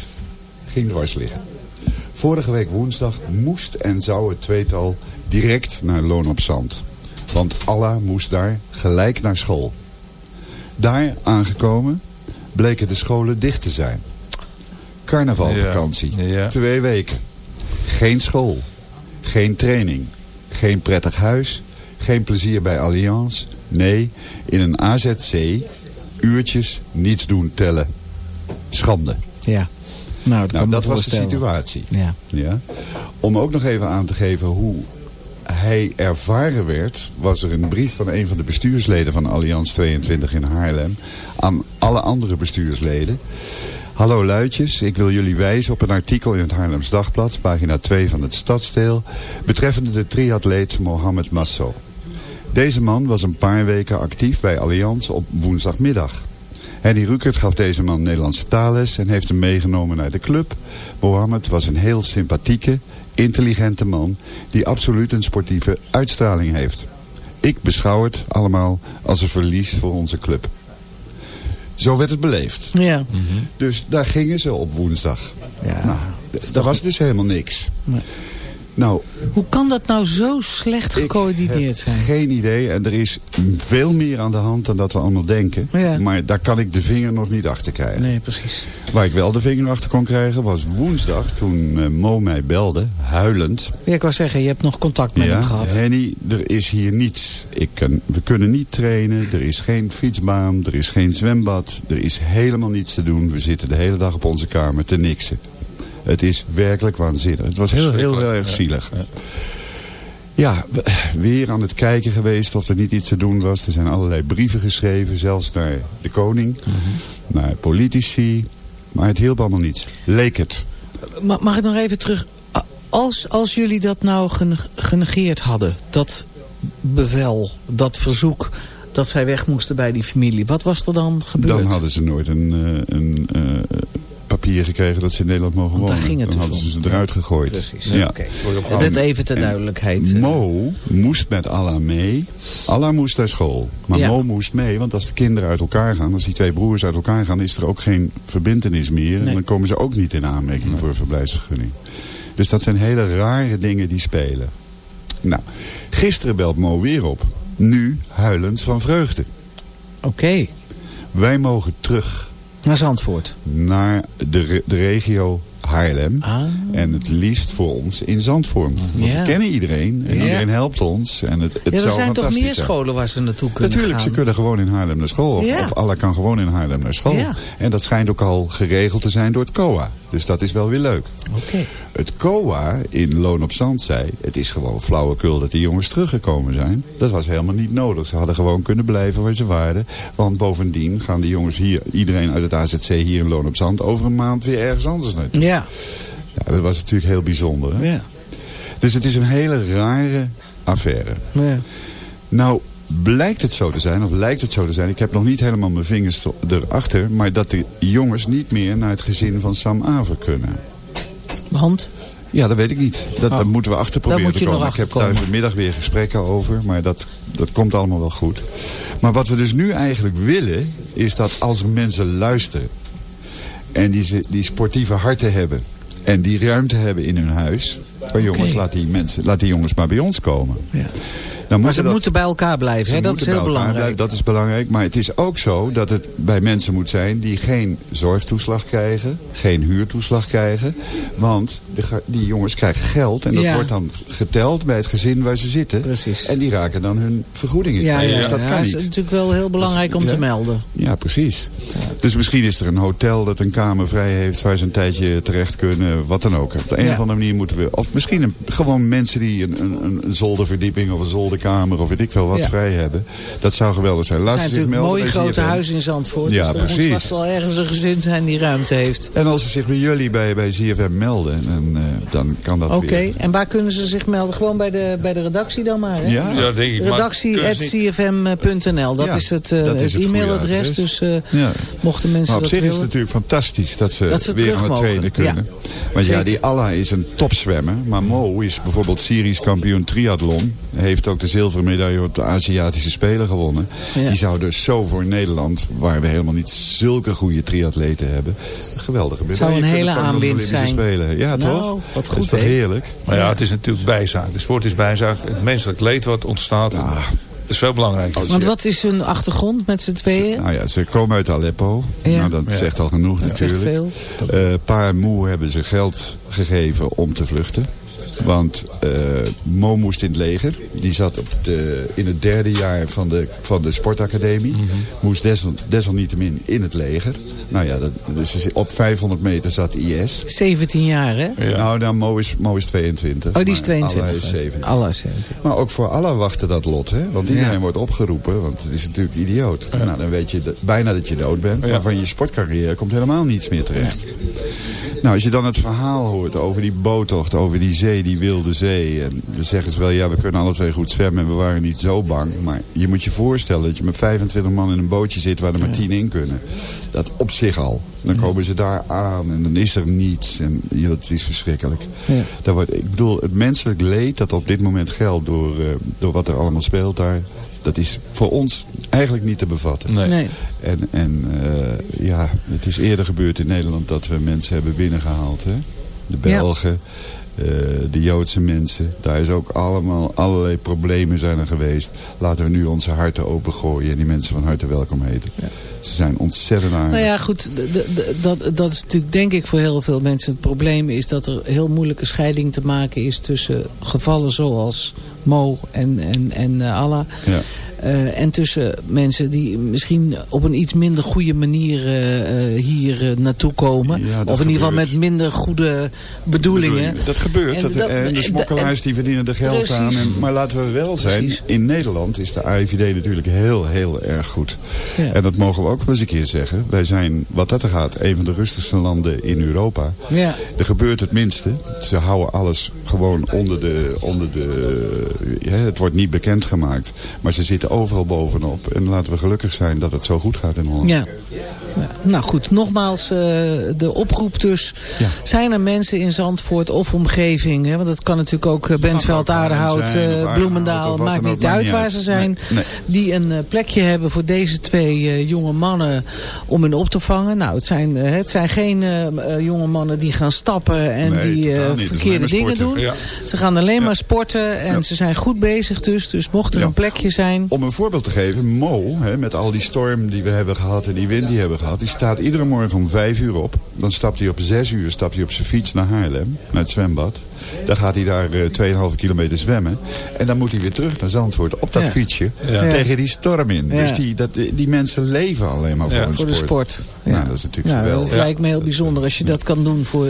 ging dwars liggen. Vorige week woensdag moest en zou het tweetal direct naar Loon op Zand. Want Allah moest daar gelijk naar school. Daar aangekomen bleken de scholen dicht te zijn. Carnavalvakantie. Ja. Ja. Twee weken. Geen school. Geen training. Geen prettig huis. Geen plezier bij Allianz. Nee, in een AZC uurtjes niets doen tellen. Schande. Ja. Nou, dat, nou, dat was de situatie. Ja. Ja. Om ook nog even aan te geven hoe hij ervaren werd, was er een brief van een van de bestuursleden van Allianz 22 in Haarlem aan alle andere bestuursleden. Hallo luidjes, ik wil jullie wijzen op een artikel in het Haarlems Dagblad, pagina 2 van het Stadsdeel, betreffende de triatleet Mohamed Masso. Deze man was een paar weken actief bij Allianz op woensdagmiddag. Henny Rukert gaf deze man Nederlandse taalles en heeft hem meegenomen naar de club. Mohamed was een heel sympathieke, intelligente man die absoluut een sportieve uitstraling heeft. Ik beschouw het allemaal als een verlies voor onze club. Zo werd het beleefd. Ja. Mm -hmm. Dus daar gingen ze op woensdag. Ja. Nou, daar was dus helemaal niks. Nee. Nou, Hoe kan dat nou zo slecht gecoördineerd zijn? geen idee. En er is veel meer aan de hand dan dat we allemaal denken. Ja. Maar daar kan ik de vinger nog niet achter krijgen. Nee, precies. Waar ik wel de vinger achter kon krijgen was woensdag toen uh, Mo mij belde, huilend. Ja, ik wou zeggen, je hebt nog contact met ja, hem gehad. Henny, er is hier niets. Ik kan, we kunnen niet trainen, er is geen fietsbaan, er is geen zwembad. Er is helemaal niets te doen. We zitten de hele dag op onze kamer te niksen. Het is werkelijk waanzinnig. Het was heel, heel, heel erg zielig. Ja, weer aan het kijken geweest of er niet iets te doen was. Er zijn allerlei brieven geschreven, zelfs naar de koning, mm -hmm. naar politici. Maar het hielp allemaal niets. Leek het. Mag ik nog even terug? Als, als jullie dat nou genegeerd hadden, dat bevel, dat verzoek dat zij weg moesten bij die familie. Wat was er dan gebeurd? Dan hadden ze nooit een, een, een papier gekregen dat ze in Nederland mogen wonen. Daar ging het Dan dus hadden ze ze eruit gegooid. Precies. Ja. Okay. Dit even ter duidelijkheid. Mo moest met Allah mee. Allah moest naar school. Maar Ja. Mo moest mee, want als de kinderen uit elkaar gaan... als die twee broers uit elkaar gaan, is er ook geen verbindenis meer. En dan komen ze ook niet in aanmerking voor een verblijfsvergunning. Dus dat zijn hele rare dingen die spelen. Nou, gisteren belt Mo weer op. Nu huilend van vreugde. Oké, Wij mogen terug naar Zandvoort. naar de, de regio Haarlem. Ah. En het liefst voor ons in Zandvoort. Want Ja. we kennen iedereen. En Ja. iedereen helpt ons. En het, het Ja, er zou zijn toch meer scholen waar ze naartoe kunnen Natuurlijk, gaan? ze kunnen gewoon in Haarlem naar school. Of, of Allah kan gewoon in Haarlem naar school. En dat schijnt ook al geregeld te zijn door het COA. Dus dat is wel weer leuk. Oké. Het COA in Loon op Zand zei... het is gewoon flauwekul dat die jongens teruggekomen zijn. Dat was helemaal niet nodig. Ze hadden gewoon kunnen blijven waar ze waren. Want bovendien gaan die jongens hier... iedereen uit het AZC hier in Loon op Zand... over een maand weer ergens anders naartoe. Ja. Ja, dat was natuurlijk heel bijzonder. Hè? Ja. Dus het is een hele rare affaire. ja. Nou, blijkt het zo te zijn, of lijkt het zo te zijn... ik heb nog niet helemaal mijn vingers erachter... maar dat de jongens niet meer naar het gezin van Sam Aver kunnen. Want? Ja, dat weet ik niet. Dat, Oh. dat moeten we achter proberen te komen. Ik heb daar vanmiddag weer gesprekken over. Maar dat, dat komt allemaal wel goed. Maar wat we dus nu eigenlijk willen... is dat als er mensen luisteren... en die, ze- die sportieve harten hebben... en die ruimte hebben in hun huis... van jongens, laat, die mensen, laat die jongens maar bij ons komen. Ja. Dan Maar ze dat- moeten bij elkaar blijven. Hè? Dat is heel belangrijk. blijven, dat is belangrijk. Maar het is ook zo dat het bij mensen moet zijn die geen zorgtoeslag krijgen. Geen huurtoeslag krijgen. Want de, die jongens krijgen geld. En dat Ja. wordt dan geteld bij het gezin waar ze zitten. Precies. En die raken dan hun vergoedingen. Ja, kwijt. ja, Dus dat kan is niet. natuurlijk wel heel belangrijk om te melden. Ja, precies. Dus misschien is er een hotel dat een kamer vrij heeft... waar ze een tijdje terecht kunnen, wat dan ook. Op de een of andere manier moeten we... Of misschien een, gewoon mensen die een, een, een zolderverdieping... of een zolderkamer of weet ik veel wat Ja. vrij hebben. Dat zou geweldig zijn. Laat zijn ze zich natuurlijk mooie grote huizen in Zandvoort. Ja, dus er moet precies. vast wel ergens een gezin zijn die ruimte heeft. En als ze zich bij jullie bij, bij ZFM melden, dan, eh, dan kan dat Oké, en waar kunnen ze zich melden? Gewoon bij de, bij de redactie dan maar, hè? Ja? Ja, denk ik, maar Redactie.cfm.nl, dat Ja, is het, eh, dat is het het e-mailadres. adres. Dus eh, mochten mensen Maar op dat zich is het natuurlijk fantastisch dat ze, Dat ze weer aan het trainen kunnen. Want ja, die Allah is een topzwemmer. Maar Mo is bijvoorbeeld Syrisch kampioen triathlon. Heeft ook de zilveren medaille op de Aziatische Spelen gewonnen. Ja. Die zou dus zo voor Nederland, waar we helemaal niet zulke goede triatleten hebben. Een geweldige medaille Zou een hele aanwinst Olympische zijn. Spelen. Ja, Nou, toch? wat goed, is dat hè? heerlijk? Maar ja, het is natuurlijk bijzaak. De sport is bijzaak. Het menselijk leed wat ontstaat. Dat is veel belangrijker. Want wat is hun achtergrond met z'n tweeën? Nou ja, ze komen uit Aleppo. Ja. Nou, dat Ja. zegt al genoeg Dat zegt natuurlijk. veel. Eh, pa en moe hebben ze geld gegeven om te vluchten. Want eh, Mo moest in het leger. Die zat op de, in het derde jaar van de, van de sportacademie. Mhm. Moest desal, desalniettemin in het leger. Nou ja, dat, dus op 500 meter zat IS. 17 jaar, hè? Nou, nou Mo, is, Mo is 22. Oh, die is maar 22. Allah is 17. Allah is 17. Maar ook voor Allah wachtte dat lot, hè? Want iedereen Ja. wordt opgeroepen, want het is natuurlijk idioot. Nou, dan weet je dat- bijna dat je dood bent, maar van je sportcarrière komt helemaal niets meer terecht. Nou, als je dan het verhaal hoort over die boottocht, over die zee, die wilde zee. En dan zeggen ze wel, ja, we kunnen alle twee goed zwemmen en we waren niet zo bang. Maar je moet je voorstellen dat je met 25 man in een bootje zit waar er maar 10 in kunnen. Dat op zich al. Dan komen ze daar aan en dan is er niets. En ja, het is verschrikkelijk. Ja. Daar wordt, ik bedoel, het menselijk leed dat op dit moment geldt door, eh, door wat er allemaal speelt daar. Dat is voor ons eigenlijk niet te bevatten. Nee. Nee. En, en eh, ja, het is eerder gebeurd in Nederland dat we mensen hebben binnengehaald. Hè? De Ja. Eh, de Joodse mensen. Daar is ook allemaal allerlei problemen zijn er geweest. Laten we nu onze harten opengooien en die mensen van harte welkom heten. Ze zijn ontzettend aardig. Nou ja, goed, dat, dat is natuurlijk denk ik voor heel veel mensen het probleem is dat er heel moeilijke scheiding te maken is tussen gevallen zoals Mo en, en, en eh, Allah. Ja. Eh, en tussen mensen die misschien op een iets minder goede manier eh, eh, hier naartoe komen. Ja, of in ieder geval met minder goede bedoelingen. Dat gebeurt. En dat, dat- en de smokkelaars die verdienen er geld Precies. aan. En, maar laten we wel zijn, Precies. in Nederland is de AIVD natuurlijk heel, heel erg goed. Ja. En dat mogen we ook wel eens een keer zeggen. Wij zijn, wat dat er gaat, een van de rustigste landen in Europa. Ja. Er gebeurt het minste. Ze houden alles gewoon onder de... Onder de het wordt niet bekendgemaakt. Maar ze zitten overal bovenop. En laten we gelukkig zijn dat het zo goed gaat in Holland. Ja. Ja. Nou goed, nogmaals eh, de oproep dus. Ja. Zijn er mensen in Zandvoort of omgeving? Hè? Want dat kan natuurlijk ook eh, Bentveld, Aardehout, zijn, eh, Bloemendaal. Maakt niet uit waar ze zijn. Nee, nee. Die een plekje hebben voor deze twee jonge mannen om hen op te vangen. Nou, het zijn, het zijn geen jonge mannen die gaan stappen en Nee, die is verkeerde dingen doen. Ja. Ze gaan alleen maar sporten en ze zijn goed bezig dus. Dus mocht er een plekje zijn... Om een voorbeeld te geven, Mo, hè, met al die storm die we hebben gehad en die wind die we hebben gehad, die staat iedere morgen om vijf uur op. Dan stapt hij op zes uur stapt hij op zijn fiets naar Haarlem, naar het zwembad. Dan gaat hij daar eh 2,5 kilometer zwemmen. En dan moet hij weer terug naar Zandvoort op dat Ja. fietsje. Ja. Tegen die storm in. Ja. Dus die, dat, die mensen leven alleen maar voor, Ja. een Voor de sport. Nou, dat is natuurlijk ja, geweldig. Het lijkt me heel bijzonder als je dat kan doen. Voor,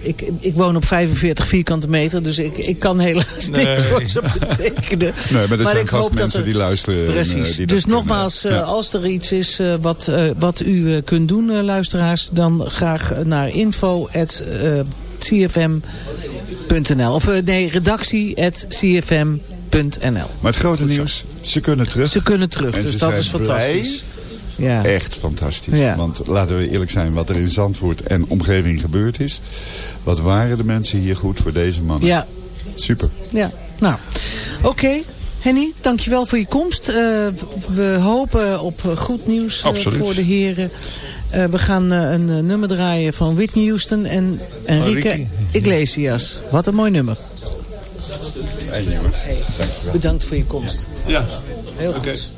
ik, ik woon op 45 vierkante meter, dus ik, ik kan helaas Nee. niks voor ze betekenen. Nee, maar er zijn ik vast hoop dat mensen er- die luisteren. en, eh, Precies. die dus kunnen. nogmaals, eh, Ja. als er iets is eh, wat, eh, wat u eh, kunt doen, eh, luisteraars, dan graag naar info at, eh, cfm.nl. Of eh, nee, redactie at cfm.nl. Maar het grote nieuws, ze kunnen terug. Ze kunnen terug, En dus dat is fantastisch. blij Ja. Echt fantastisch. Ja. Want laten we eerlijk zijn, wat er in Zandvoort en omgeving gebeurd is. Wat waren de mensen hier goed voor deze mannen? Ja. Super. Ja, nou, oké. Henny, dankjewel voor je komst. Eh, we hopen op goed nieuws eh, voor de heren. Eh, we gaan eh, een eh, nummer draaien van Whitney Houston en Enrique. Iglesias. Wat een mooi nummer. Bedankt voor je komst. Ja. Heel goed.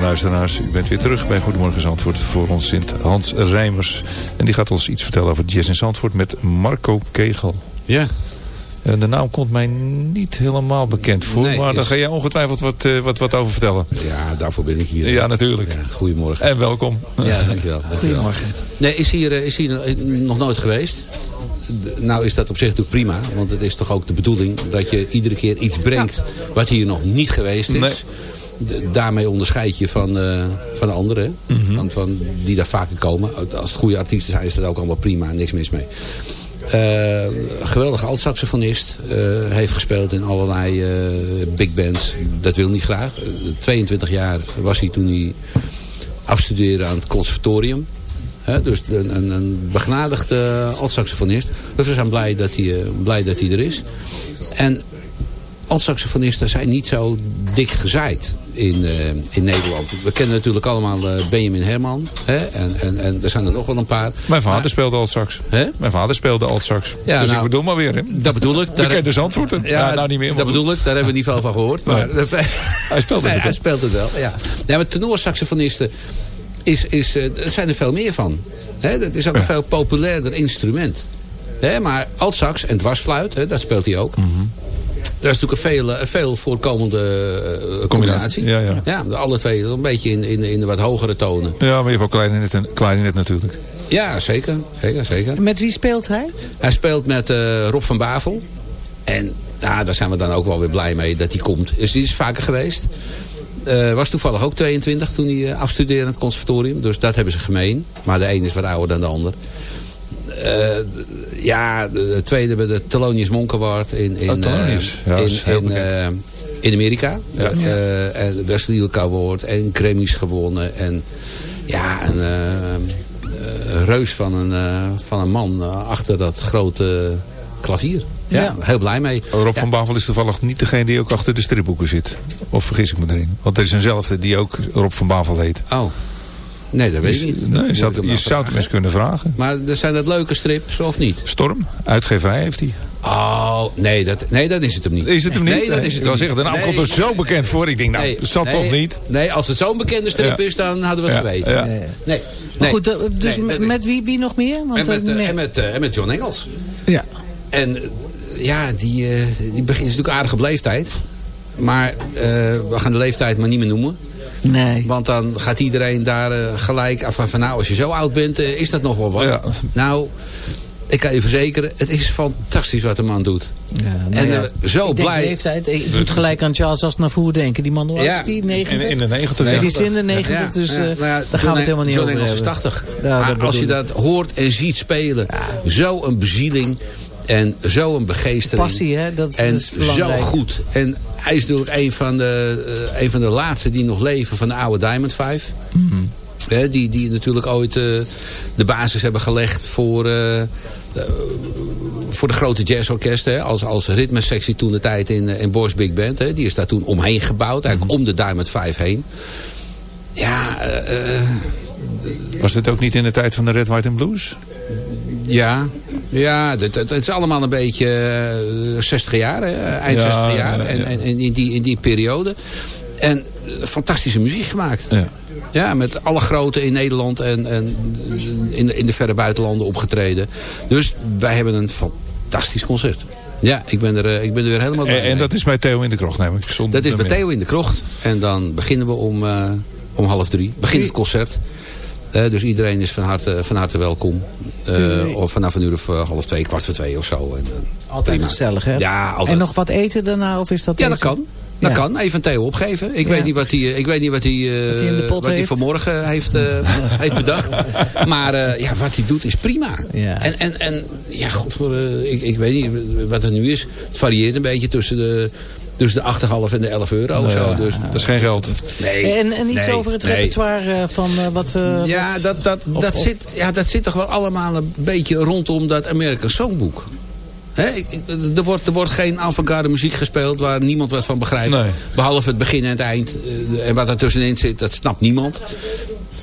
Goedemorgen luisteraars, u bent weer terug bij Goedemorgen Zandvoort. Voor ons zit Hans Rijmers. En die gaat ons iets vertellen over jazz in Zandvoort met Marco Kegel. Ja. Eh, De naam komt mij niet helemaal bekend voor. Nee, maar daar ga jij ongetwijfeld wat, eh, wat, wat over vertellen. Ja, daarvoor ben ik hier. Ja, natuurlijk. goedemorgen. En welkom. Ja, dankjewel. dankjewel. Goedemorgen. Nee, is hier, eh, is hier nog nooit geweest. Nou is dat op zich natuurlijk prima. Want het is toch ook de bedoeling dat je iedere keer iets brengt wat hier nog niet geweest is. Nee. Daarmee onderscheid je van, eh, van de anderen. hè. van, van, die daar vaker komen. Als het goede artiesten zijn, is dat ook allemaal prima. Niks mis mee. Eh, geweldige alt-saxofonist. eh, heeft gespeeld in allerlei big bands. Dat wil niet graag. Eh, 22 jaar was hij toen hij afstudeerde aan het conservatorium. Dus een, een, een begnadigde alt-saxofonist. Dus we zijn blij dat, hij, blij dat hij er is. En alt-saxofonisten zijn niet zo dik gezaaid in, eh, in Nederland. We kennen natuurlijk allemaal eh, Benjamin Herman. Hè? En, en, en er zijn er nog wel een paar. Mijn vader Maar- speelde alt-sax. Hè? Mijn vader speelde alt-sax. Ja, dus nou, ik bedoel maar weer. Hè. Dat bedoel ik. We kennen de Zandvoorten. Ja, nou niet meer. Dat bedoel ik. Daar hebben we niet veel van gehoord. Maar Hij speelt het Nee, wel. hij speelt het wel. Ja. Ja, maar tenorsaxofonisten is, is, eh, er zijn er veel meer van. Hè, dat is ook een veel populairder instrument. Hè, maar altsax en dwarsfluit, hè, dat speelt hij ook. Mhm. Dat is natuurlijk een veel, een veel voorkomende eh, combinatie. Ja, ja. Ja, alle twee een beetje in, in, in de wat hogere tonen. Ja, maar je hebt ook klarinet, en- klarinet natuurlijk. Ja, zeker. zeker, zeker. Met wie speelt hij? Hij speelt met eh, Rob van Bavel. En ja, daar zijn we dan ook wel weer blij mee dat hij komt. Dus die is vaker geweest. Eh, was toevallig ook 22 toen hij eh, afstudeerde aan het conservatorium. Dus dat hebben ze gemeen. Maar de een is wat ouder dan de ander. Eh, ja, de tweede bij de Thelonious Monk Award in, in, Oh, eh, Ja, in, eh, in Amerika. Eh, en Wesley Award en Grammys gewonnen. En ja, een, reus van een, van een man achter dat grote klavier. Ja, Ja. heel blij mee. Rob van Bavel is toevallig niet degene die ook achter de stripboeken zit. Of vergis ik me erin. Want er is eenzelfde die ook Rob van Bavel heet. Oh, nee, dat weet ik Dus, niet. nee, je zou, je het eens kunnen vragen. Maar er zijn dat leuke strips of niet? Storm, uitgeverij heeft hij. Oh, nee, dat, nee, dat is het hem niet. Is het hem niet? Nee, dat is het ik zeggen, de naam Nee. komt er zo bekend voor. Ik denk, nou, Nee, dat zat nee, toch niet? Nee, als het zo'n bekende strip Ja. is, dan hadden we het Ja, geweten. ja. Nee, Maar nee. goed, eh, dus Nee, met, wie, wie nog meer? Want, en, met, eh, eh, nee. en, met, en met John Engels. Ja. En ja, die, eh, die begint is natuurlijk aardig op leeftijd. Maar eh, we gaan de leeftijd maar niet meer noemen. Nee. Want dan gaat iedereen daar eh, gelijk af van, nou, als je zo oud bent, eh, is dat nog wel wat. Ja. Nou, ik kan je verzekeren, het is fantastisch wat de man doet. Ja, nou en ja. eh, zo ik denk blij. leeftijd. Ik moet gelijk aan Charles Aznavour denken. Die man, hoe oud Ja. is die? 90? In, in de 90. Nee, ja. die is in de 90, dus eh, nou ja, daar gaan we het helemaal niet John over Engels is hebben. 80. Ja, maar dat als je dat hoort en ziet spelen, zo een bezieling en zo een begeestering. Passie, hè? Dat en is zo goed. En hij is natuurlijk een van, de, eh, een van de laatste die nog leven van de oude Diamond Five. Mhm. Hè, die, die natuurlijk ooit eh, de basis hebben gelegd voor, eh, voor de grote jazzorkesten. Als, als ritmesectie toen de tijd in, in Boys Big Band. Hè. Die is daar toen omheen gebouwd. Eigenlijk om de Diamond Five heen. Ja, eh, eh, Was het ook niet in de tijd van de Red, White and Blues? Ja, ja het, het, is allemaal een beetje eh, 60 jaar, hè, eind Ja, 60 jaar. ja, En, ja. en, en in, die, in die periode. En eh, fantastische muziek gemaakt. Ja. Ja, met alle grote in Nederland en, en in, de, in de verre buitenlanden opgetreden. Dus wij hebben een fantastisch concert. Ja, ik ben er, eh, ik ben er weer helemaal blij En, dat is bij Theo in de krocht, neem ik. Dat is bij. Theo in de krocht. En dan beginnen we om, eh, om half drie. Begint het concert. Eh, dus iedereen is van harte, van harte welkom. Eh, of vanaf een uur of eh, half twee, kwart voor twee of zo. En, Altijd gezellig, hè? Ja, altijd. En nog wat eten daarna? Of is dat Ja, dat kan. Dat Ja. kan. Even Theo opgeven. Ik Ja. weet niet wat hij, ik weet niet wat hij, Wat hij vanmorgen heeft, heeft bedacht. Maar ja, wat hij doet is prima. Ja. En, en, en ja, god, voor, ik, ik weet niet wat er nu is. Het varieert een beetje tussen de, tussen de 8,5 en de 11 euro of zo. Dus, Dat is geen geld. nee, En, en iets nee, over het nee. repertoire eh, van eh, wat... eh, Ja, dat, dat, Of- dat, of- zit, ja, dat zit toch wel allemaal een beetje rondom dat American ik- ik- er, wordt, er wordt geen avant-garde muziek gespeeld waar niemand wat van begrijpt. Nee. Behalve het begin en het eind. En wat er tussenin zit, dat snapt niemand.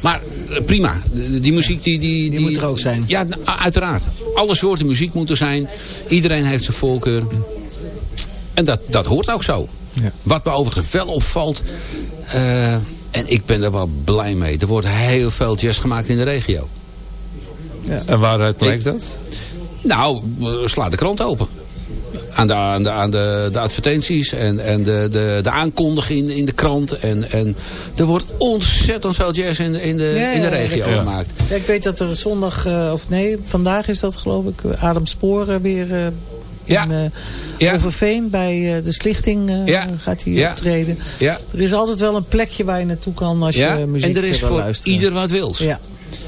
Maar prima. Die die muziek die, die, die, moet er ook zijn. Ja, nou, uiteraard. Alle soorten muziek moet er zijn. Iedereen heeft zijn voorkeur. En dat, dat hoort ook zo. Ja. Wat me overigens wel opvalt... eh, en ik ben er wel blij mee. Er wordt heel veel jazz gemaakt in de regio. En waaruit blijkt dat? Nou, eh, sla de krant open. Aan de, aan de, aan de, de advertenties en, en de, de, de aankondiging in, in de krant. En, en er wordt ontzettend veel jazz in, in, de, Ja, in de ja, ja, regio klopt. gemaakt. Ja, ik weet dat er zondag, eh, of nee, vandaag is dat geloof ik, Adam Spoor eh, weer eh, Ja. In eh Overveen bij eh, de Slichting eh, Ja. gaat hij Ja. optreden. Ja. Er is altijd wel een plekje waar je naartoe kan als Ja, je muziek en er is voor luisteren. ieder wat wils. Ja.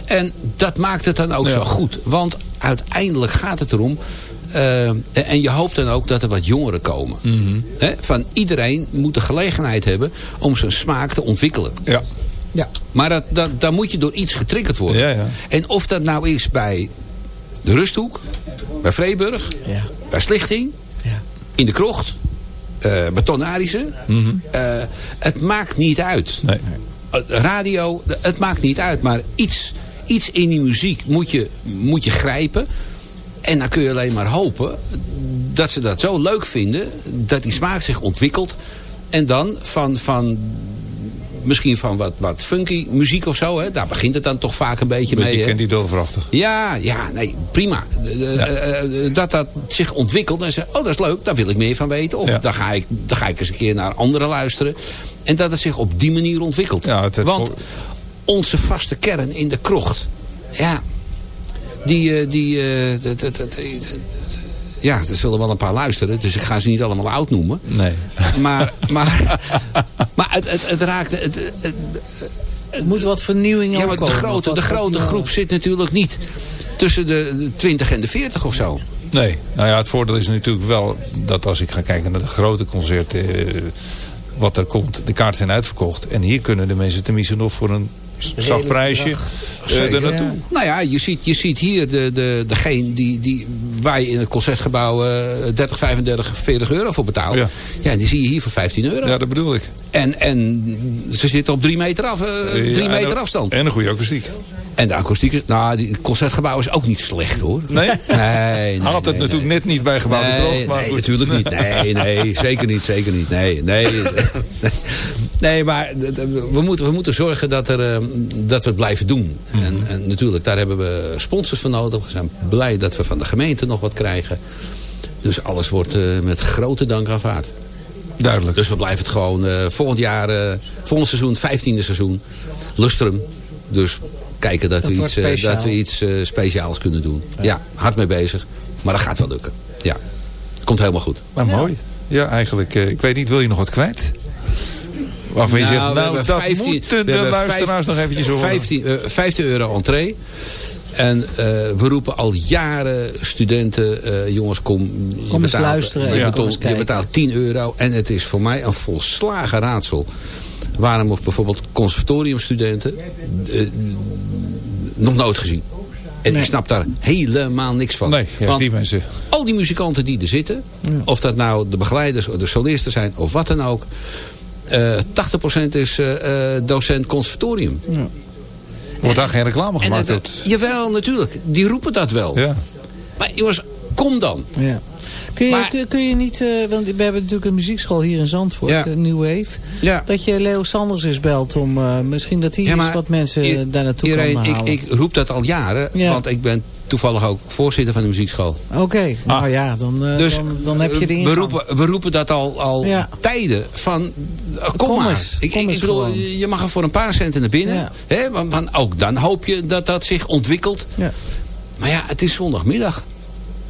En dat maakt het dan ook Ja. zo goed. Want uiteindelijk gaat het erom... en je hoopt dan ook dat er wat jongeren komen. Mhm. Hè, van iedereen moet de gelegenheid hebben om zijn smaak te ontwikkelen. Ja. Ja. Maar dat, dat, dan moet je door iets getriggerd worden. Ja, ja. En of dat nou is bij de Rusthoek, bij Vreeburg, Ja. Bij Slichting, in de Krocht, eh bij Tonarissen. Mhm. Eh, het maakt niet uit. Nee. Eh, Radio, het maakt niet uit. Maar iets, iets in die muziek moet je, moet je grijpen. En dan kun je alleen maar hopen dat ze dat zo leuk vinden. Dat die smaak zich ontwikkelt. En dan van, van misschien van wat, wat funky muziek of zo. Hè, daar begint het dan toch vaak een beetje Beetje mee. hè. Candy Dulverachtig. Ja, ja, nee, prima. Eh, eh, eh, dat dat zich ontwikkelt. En zegt, oh, dat is leuk, daar wil ik meer van weten. Of Ja. dan, ga ik, dan ga ik eens een keer naar anderen luisteren. En dat het zich op die manier ontwikkelt. Ja, het- het Want onze vaste kern in de krocht. Ja, die... die ja, er zullen wel een paar luisteren. Dus ik ga ze niet allemaal oud noemen. Nee. Maar, maar, maar het, het, het raakt... Het, het, het- moet wat vernieuwing ja, maar de komen, grote, de grote die- groep zit natuurlijk niet tussen de de 20 en de 40 of zo. Nee, nou ja, het voordeel is natuurlijk wel dat als ik ga kijken naar de grote concerten, eh, wat er komt, de kaarten zijn uitverkocht. En hier kunnen de mensen tenminste nog voor een zacht prijsje eh, er naartoe. Nou ja, je ziet, je ziet hier de, de, degene die, die, waar je in het concertgebouw eh 30, 35, 40 euro voor betaalt. Ja. Ja. die zie je hier voor 15 euro. Ja, dat bedoel ik. En, en ze zitten op drie meter, af, eh, drie Ja, meter afstand. En een goede akoestiek. En de akoestiek is... Nou, die- het concertgebouw is ook niet slecht hoor. Nee? Nee, nee, Had het nee, natuurlijk net niet bij gebouw nee, maar nee, natuurlijk niet. Nee, nee, zeker niet, zeker niet. Nee, nee. Nee, maar we moeten, we moeten zorgen dat, er, eh, dat we het blijven doen. Mhm. En, en natuurlijk, daar hebben we sponsors voor nodig. We zijn blij dat we van de gemeente nog wat krijgen. Dus alles wordt eh, met grote dank aanvaard. Duidelijk. Dus we blijven het gewoon eh, volgend jaar, eh, volgend seizoen, 15e seizoen, lustrum. Dus kijken dat, Dat we iets, dat we iets eh, speciaals kunnen doen. Ja. hard mee bezig. Maar dat gaat wel lukken. Ja, komt helemaal goed. Maar mooi. Ja, eigenlijk, eh, ik weet niet, wil je nog wat kwijt? Waarvan je zegt, we nou, dat 15 moeten de luisteraars nog eventjes horen. 15, eh, 15 euro entree. En eh, we roepen al jaren studenten, eh, jongens, kom, Kom eens betaalt- luisteren en Je, kom betaalt, eens je kijken. betaalt 10 euro. En het is voor mij een volslagen raadsel. Waarom of bijvoorbeeld conservatoriumstudenten nog nooit gezien. En ik snap daar helemaal niks van. Nee, juist Want die mensen. al die muzikanten die er zitten, of dat nou de begeleiders of de solisten zijn of wat dan ook. Eh 80% is eh, eh, docent conservatorium. Wordt daar geen reclame En gemaakt? tot- jawel, natuurlijk. Die roepen dat wel. Ja. Maar jongens, kom dan. Ja. Kun je, Maar- kun, kun je niet, eh, want we hebben natuurlijk een muziekschool hier in Zandvoort, Ja. eh, New Wave. Ja. Dat je Leo Sanders eens belt om eh, misschien dat hij Ja, eens wat mensen i- daar naartoe kan ik, halen. ik roep dat al jaren, Ja. want ik ben toevallig ook voorzitter van de muziekschool. Oké, nou ja, dan, eh, Dus dan, dan heb je de we ingang. roepen, we roepen dat al, al Ja. tijden. Van, kom, Kom maar. eens, ik, kom ik, eens ik bedoel, je mag er voor een paar centen naar binnen. Ja. Hè, want, want ook dan hoop je dat dat zich ontwikkelt. Ja. Maar ja, het is zondagmiddag.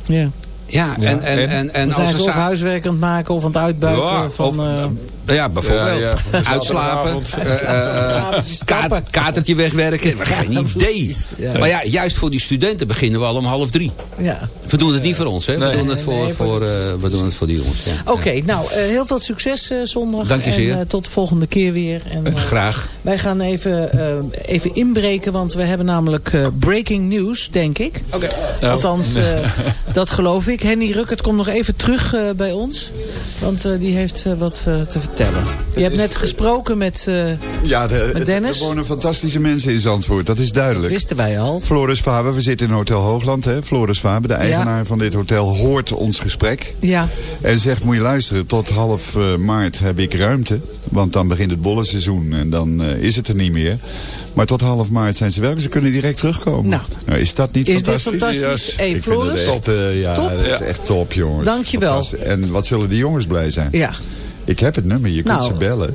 Ja. Ja, en, en, en, en, als zijn ze of sa- huiswerk aan het maken of aan het uitbuiken. Ja, van, of, eh, ja, bijvoorbeeld. Ja, ja. Uitslapen. Eh, eh, stappen. katertje wegwerken. Maar Geen idee. Ja. Maar ja, juist voor die studenten beginnen we al om half drie. ja. We doen het niet voor ons. Hè? We, doen het voor, Nee, voor voor, eh, we doen het voor die jongens. Ja. Oké, nou, eh, heel veel succes eh, zondag. Dank je en zeer. eh, tot de volgende keer weer. En, eh, Graag. Wij gaan even, eh, even inbreken, want we hebben namelijk eh, breaking news, denk ik. Oké. Althans, eh, dat geloof ik. Henny Ruckert komt nog even terug eh, bij ons. Want eh, die heeft eh, wat eh, te vertellen. Je hebt net gesproken met... eh, Ja, de, Met het- Dennis? er wonen fantastische mensen in Zandvoort. Dat is dat duidelijk. wisten wij al. Floris Faber, we zitten in Hotel Hoogland. Hè? Floris Faber, de eigenaar van dit hotel, hoort ons gesprek. Ja, En zegt, moet je luisteren, tot half eh, maart heb ik ruimte. Want dan begint het bollenseizoen en dan eh, is het er niet meer. Maar tot half maart zijn ze welkom. Ze kunnen direct terugkomen. Nou. is dat niet is dit fantastisch? fantastisch? Hey, Ik vind het Floris? eh, ja, Top. dat is echt top, jongens. Dankjewel. Fantastisch. En wat zullen die jongens blij zijn? Ja. Ik heb het nummer, je kunt Nou. ze bellen.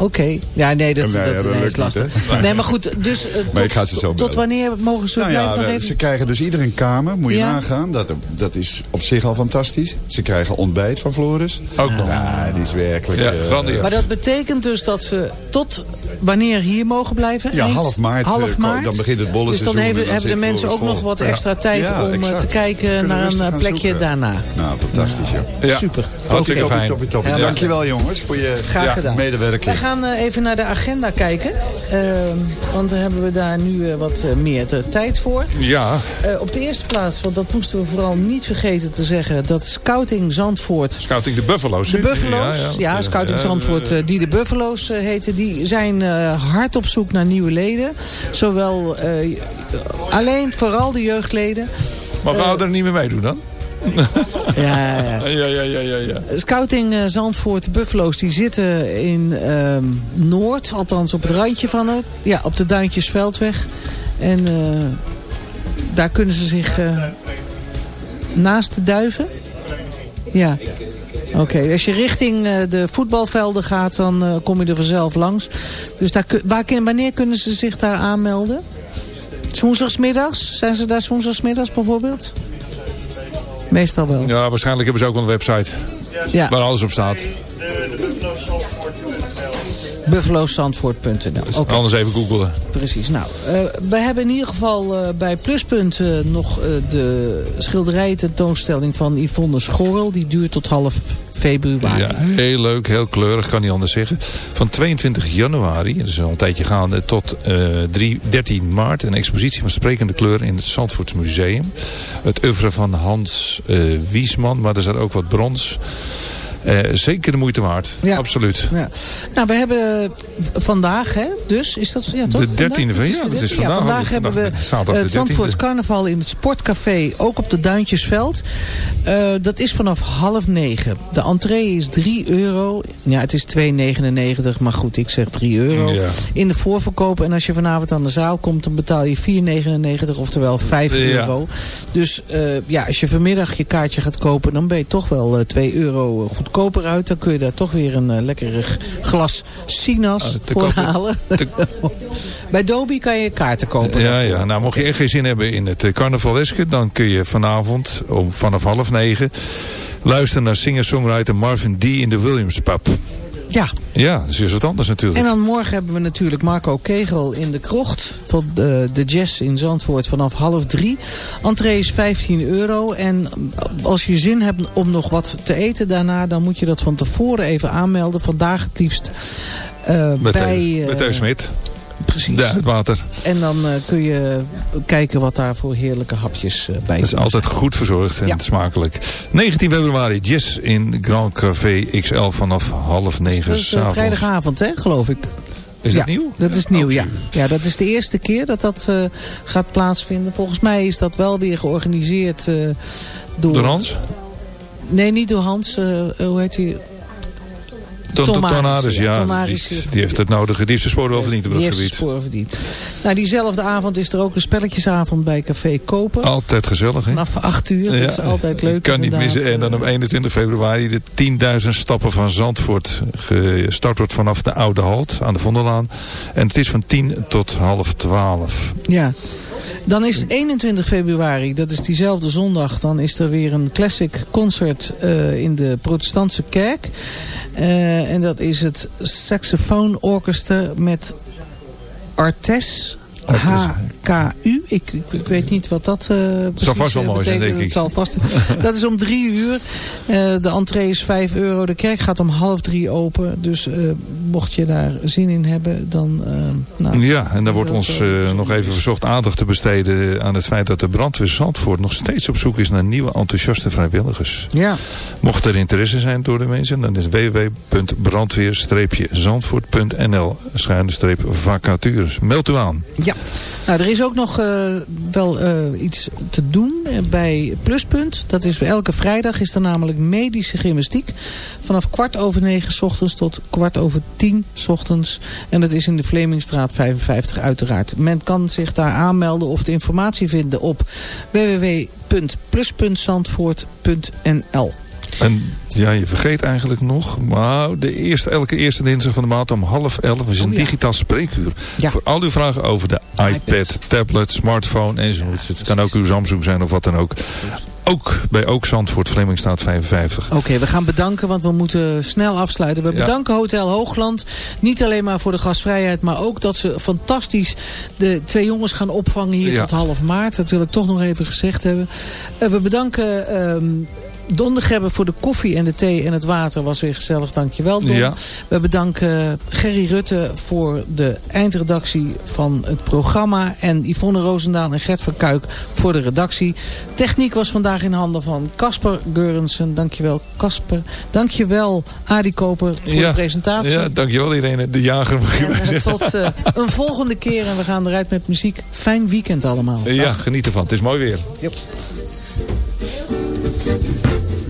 Oké. Ja, nee, dat, Nee, dat, ja, dat nee, is niet, lastig. nee, maar goed, dus eh, Maar ik tot, ga ze zo tot wanneer mogen ze Nou blijven ja, nog even? ze krijgen dus ieder een kamer, moet je Ja. nagaan. Dat, dat is op zich al fantastisch. Ze krijgen ontbijt van Floris. Ook nog. Ja, die is werkelijk... Ja, eh, grandioos. Maar dat betekent dus dat ze tot wanneer hier mogen blijven? Ja, half maart, Half eh, maart. dan begint het bollenseizoen Dus dan en hebben, dan hebben de mensen ook nog wat extra Ja. tijd Ja, om exact. te kijken naar een plekje daarna. Nou, fantastisch, joh. Ja. Super. Hartstikke Toppie, fijn. Dankjewel jongens voor je medewerking. Gaan eh, even naar de agenda kijken. Ehm, want dan hebben we daar nu eh, wat eh, meer tijd voor. Ja, op de eerste plaats, want dat moesten we vooral niet vergeten te zeggen... dat Scouting Zandvoort Scouting de Buffalo's. De Buffalo's, Ja, ja, ja. Scouting Zandvoort, die de Buffalo's heten... die zijn hard op zoek naar nieuwe leden. Zowel alleen, vooral de jeugdleden. Maar we er niet meer meedoen dan? Ja, ja. Ja, ja, ja, ja. ja. Scouting eh, Zandvoort, de Buffalo's, die zitten in ehm, Noord. Althans op het randje van het. Ja, op de Duintjesveldweg. En eh, daar kunnen ze zich eh, naast de duiven. Ja. Oké, als je richting de voetbalvelden gaat, dan kom je er vanzelf langs. Dus daar, waar, wanneer kunnen ze zich daar aanmelden? Woensdagsmiddags? Zijn ze daar woensdagsmiddags bijvoorbeeld? Meestal wel. Ja, waarschijnlijk hebben ze ook wel een website. Ja. Waar alles op staat. buffalozandvoort.nl Oké, Anders even googelen. precies. Nou, eh, we hebben in ieder geval eh, bij Pluspunt eh, nog de schilderijen tentoonstelling van Yvonne Schorrel. Die duurt tot half februari. Ja, heel leuk, heel kleurig, kan niet anders zeggen. Van 22 januari, dat is al een tijdje gaande, tot eh, 3, 13 maart... een expositie van sprekende kleur in het Zandvoorts Museum. Het oeuvre van Hans Wiesman, maar er staat ook wat brons. Eh, zeker de moeite waard, Ja. absoluut. Ja. Nou, we hebben vandaag, hè, dus is dat ja, toch? De 13e Vandaag? van- Het ja, dat is 13e. vandaag. Ja, vandaag hebben we Zaterdag eh, het Zandvoorts 13e. Carnaval in het Sportcafé, ook op de Duintjesveld. Eh, dat is vanaf half negen. De entree is 3 euro. Ja, het is 2,99, maar goed, ik zeg 3 euro. Ja. In de voorverkoop. En als je vanavond aan de zaal komt, dan betaal je 4,99, oftewel 5 Ja. euro. Dus ja, als je vanmiddag je kaartje gaat kopen, dan ben je toch wel eh, 2 euro goedkoper uit. Dan kun je daar toch weer een eh, lekkere g- glas sinaas Ah, voor kopen. halen. Bij Dobi kan je kaarten kopen. Ja, ja, nou mocht je echt geen zin hebben in het eh, carnavaleske... dan kun je vanavond om vanaf half negen... luisteren naar singer-songwriter Marvin D. in de Williams Pub. Ja. Ja, dat is weer wat anders natuurlijk. En dan morgen hebben we natuurlijk Marco Kegel in de krocht. Van de, de jazz in Zandvoort vanaf half drie. Entree is 15 euro. En als je zin hebt om nog wat te eten daarna... dan moet je dat van tevoren even aanmelden. Vandaag het liefst eh, Met bij... Eh, met Theo Smit. Precies. Ja, het water. En dan eh, kun je kijken wat daar voor heerlijke hapjes eh, bij Dat is altijd goed verzorgd en Ja. smakelijk. 19 februari, Jazz in Grand Café XL vanaf half negen eh, s'avonds. vrijdagavond, hè, geloof ik. Is ja, dat nieuw? Dat is nieuw, ja. Ja, dat is de eerste keer dat dat gaat plaatsvinden. Volgens mij is dat wel weer georganiseerd door... Door Hans? Nee, niet door Hans. hoe heet hij? Ton, Tom Ton, Ton Aris, Aris, ja. die, die heeft het nodige diepste wel verdiend op Die dat heeft gebied. sporen verdiend. Nou, diezelfde avond is er ook een spelletjesavond bij Café Kopen. Altijd gezellig, hè? Vanaf 8 uur, dat is altijd leuk. Kan niet missen. En dan op 21 februari de 10.000 stappen van Zandvoort. Gestart wordt vanaf de Oude Halt aan de Vondellaan. En het is van 10 tot half 12. Ja. Dan is 21 februari, dat is diezelfde zondag, dan is er weer een classic concert eh, in de protestantse kerk. Eh, en dat is het Saxophone Orchestra met Artes. HKU. Ik, ik, ik weet niet wat dat eh zal vast wel eh, mooi zijn, denk ik. Zal vast, dat is om drie uur. Eh, de entree is 5 euro. De kerk gaat om half drie open. Dus mocht je daar zin in hebben, dan... nou, ja, en daar wordt ons nog even verzocht aandacht te besteden aan het feit dat de brandweer Zandvoort nog steeds op zoek is naar nieuwe enthousiaste vrijwilligers. Ja. Mocht er interesse zijn door de mensen, dan is www.brandweer-zandvoort.nl schuine streep vacatures. Meld u aan. Ja, nou, er is ook nog eh, wel eh, iets te doen bij Pluspunt. Dat is elke vrijdag is er namelijk medische gymnastiek. Vanaf kwart over negen ochtends tot kwart over tien ochtends. En dat is in de Vlemingstraat 55 uiteraard. Men kan zich daar aanmelden of de informatie vinden op www.plus.zandvoort.nl En ja, je vergeet eigenlijk nog. Maar de eerste, elke eerste dinsdag van de maand om half elf is een digitaal spreekuur. Voor al uw vragen over de iPad, tablet, smartphone enzovoort. Het kan ook uw Samsung zijn of wat dan ook. Ook bij Ook Zandvoort, Vlemingstraat 55. Oké, we gaan bedanken, want we moeten snel afsluiten. We bedanken Hotel Hoogland. Niet alleen maar voor de gastvrijheid, maar ook dat ze fantastisch de twee jongens gaan opvangen hier tot half maart. Dat wil ik toch nog even gezegd hebben. Eh, we bedanken ehm Don Gebbe voor de koffie en de thee en het water. Was weer gezellig, dankjewel Don. Ja. We bedanken Gerry Rutte voor de eindredactie van het programma. En Yvonne Roosendaal en Gert van Kuik voor de redactie. Techniek was vandaag in handen van Casper Geurensen. Dankjewel Casper. Dankjewel Adi Koper voor de presentatie. Ja, dankjewel Irene. De jager En eh, tot eh, een volgende keer. En we gaan eruit met muziek. Fijn weekend allemaal. Ja, geniet ervan. Het is mooi weer. Yep. Tot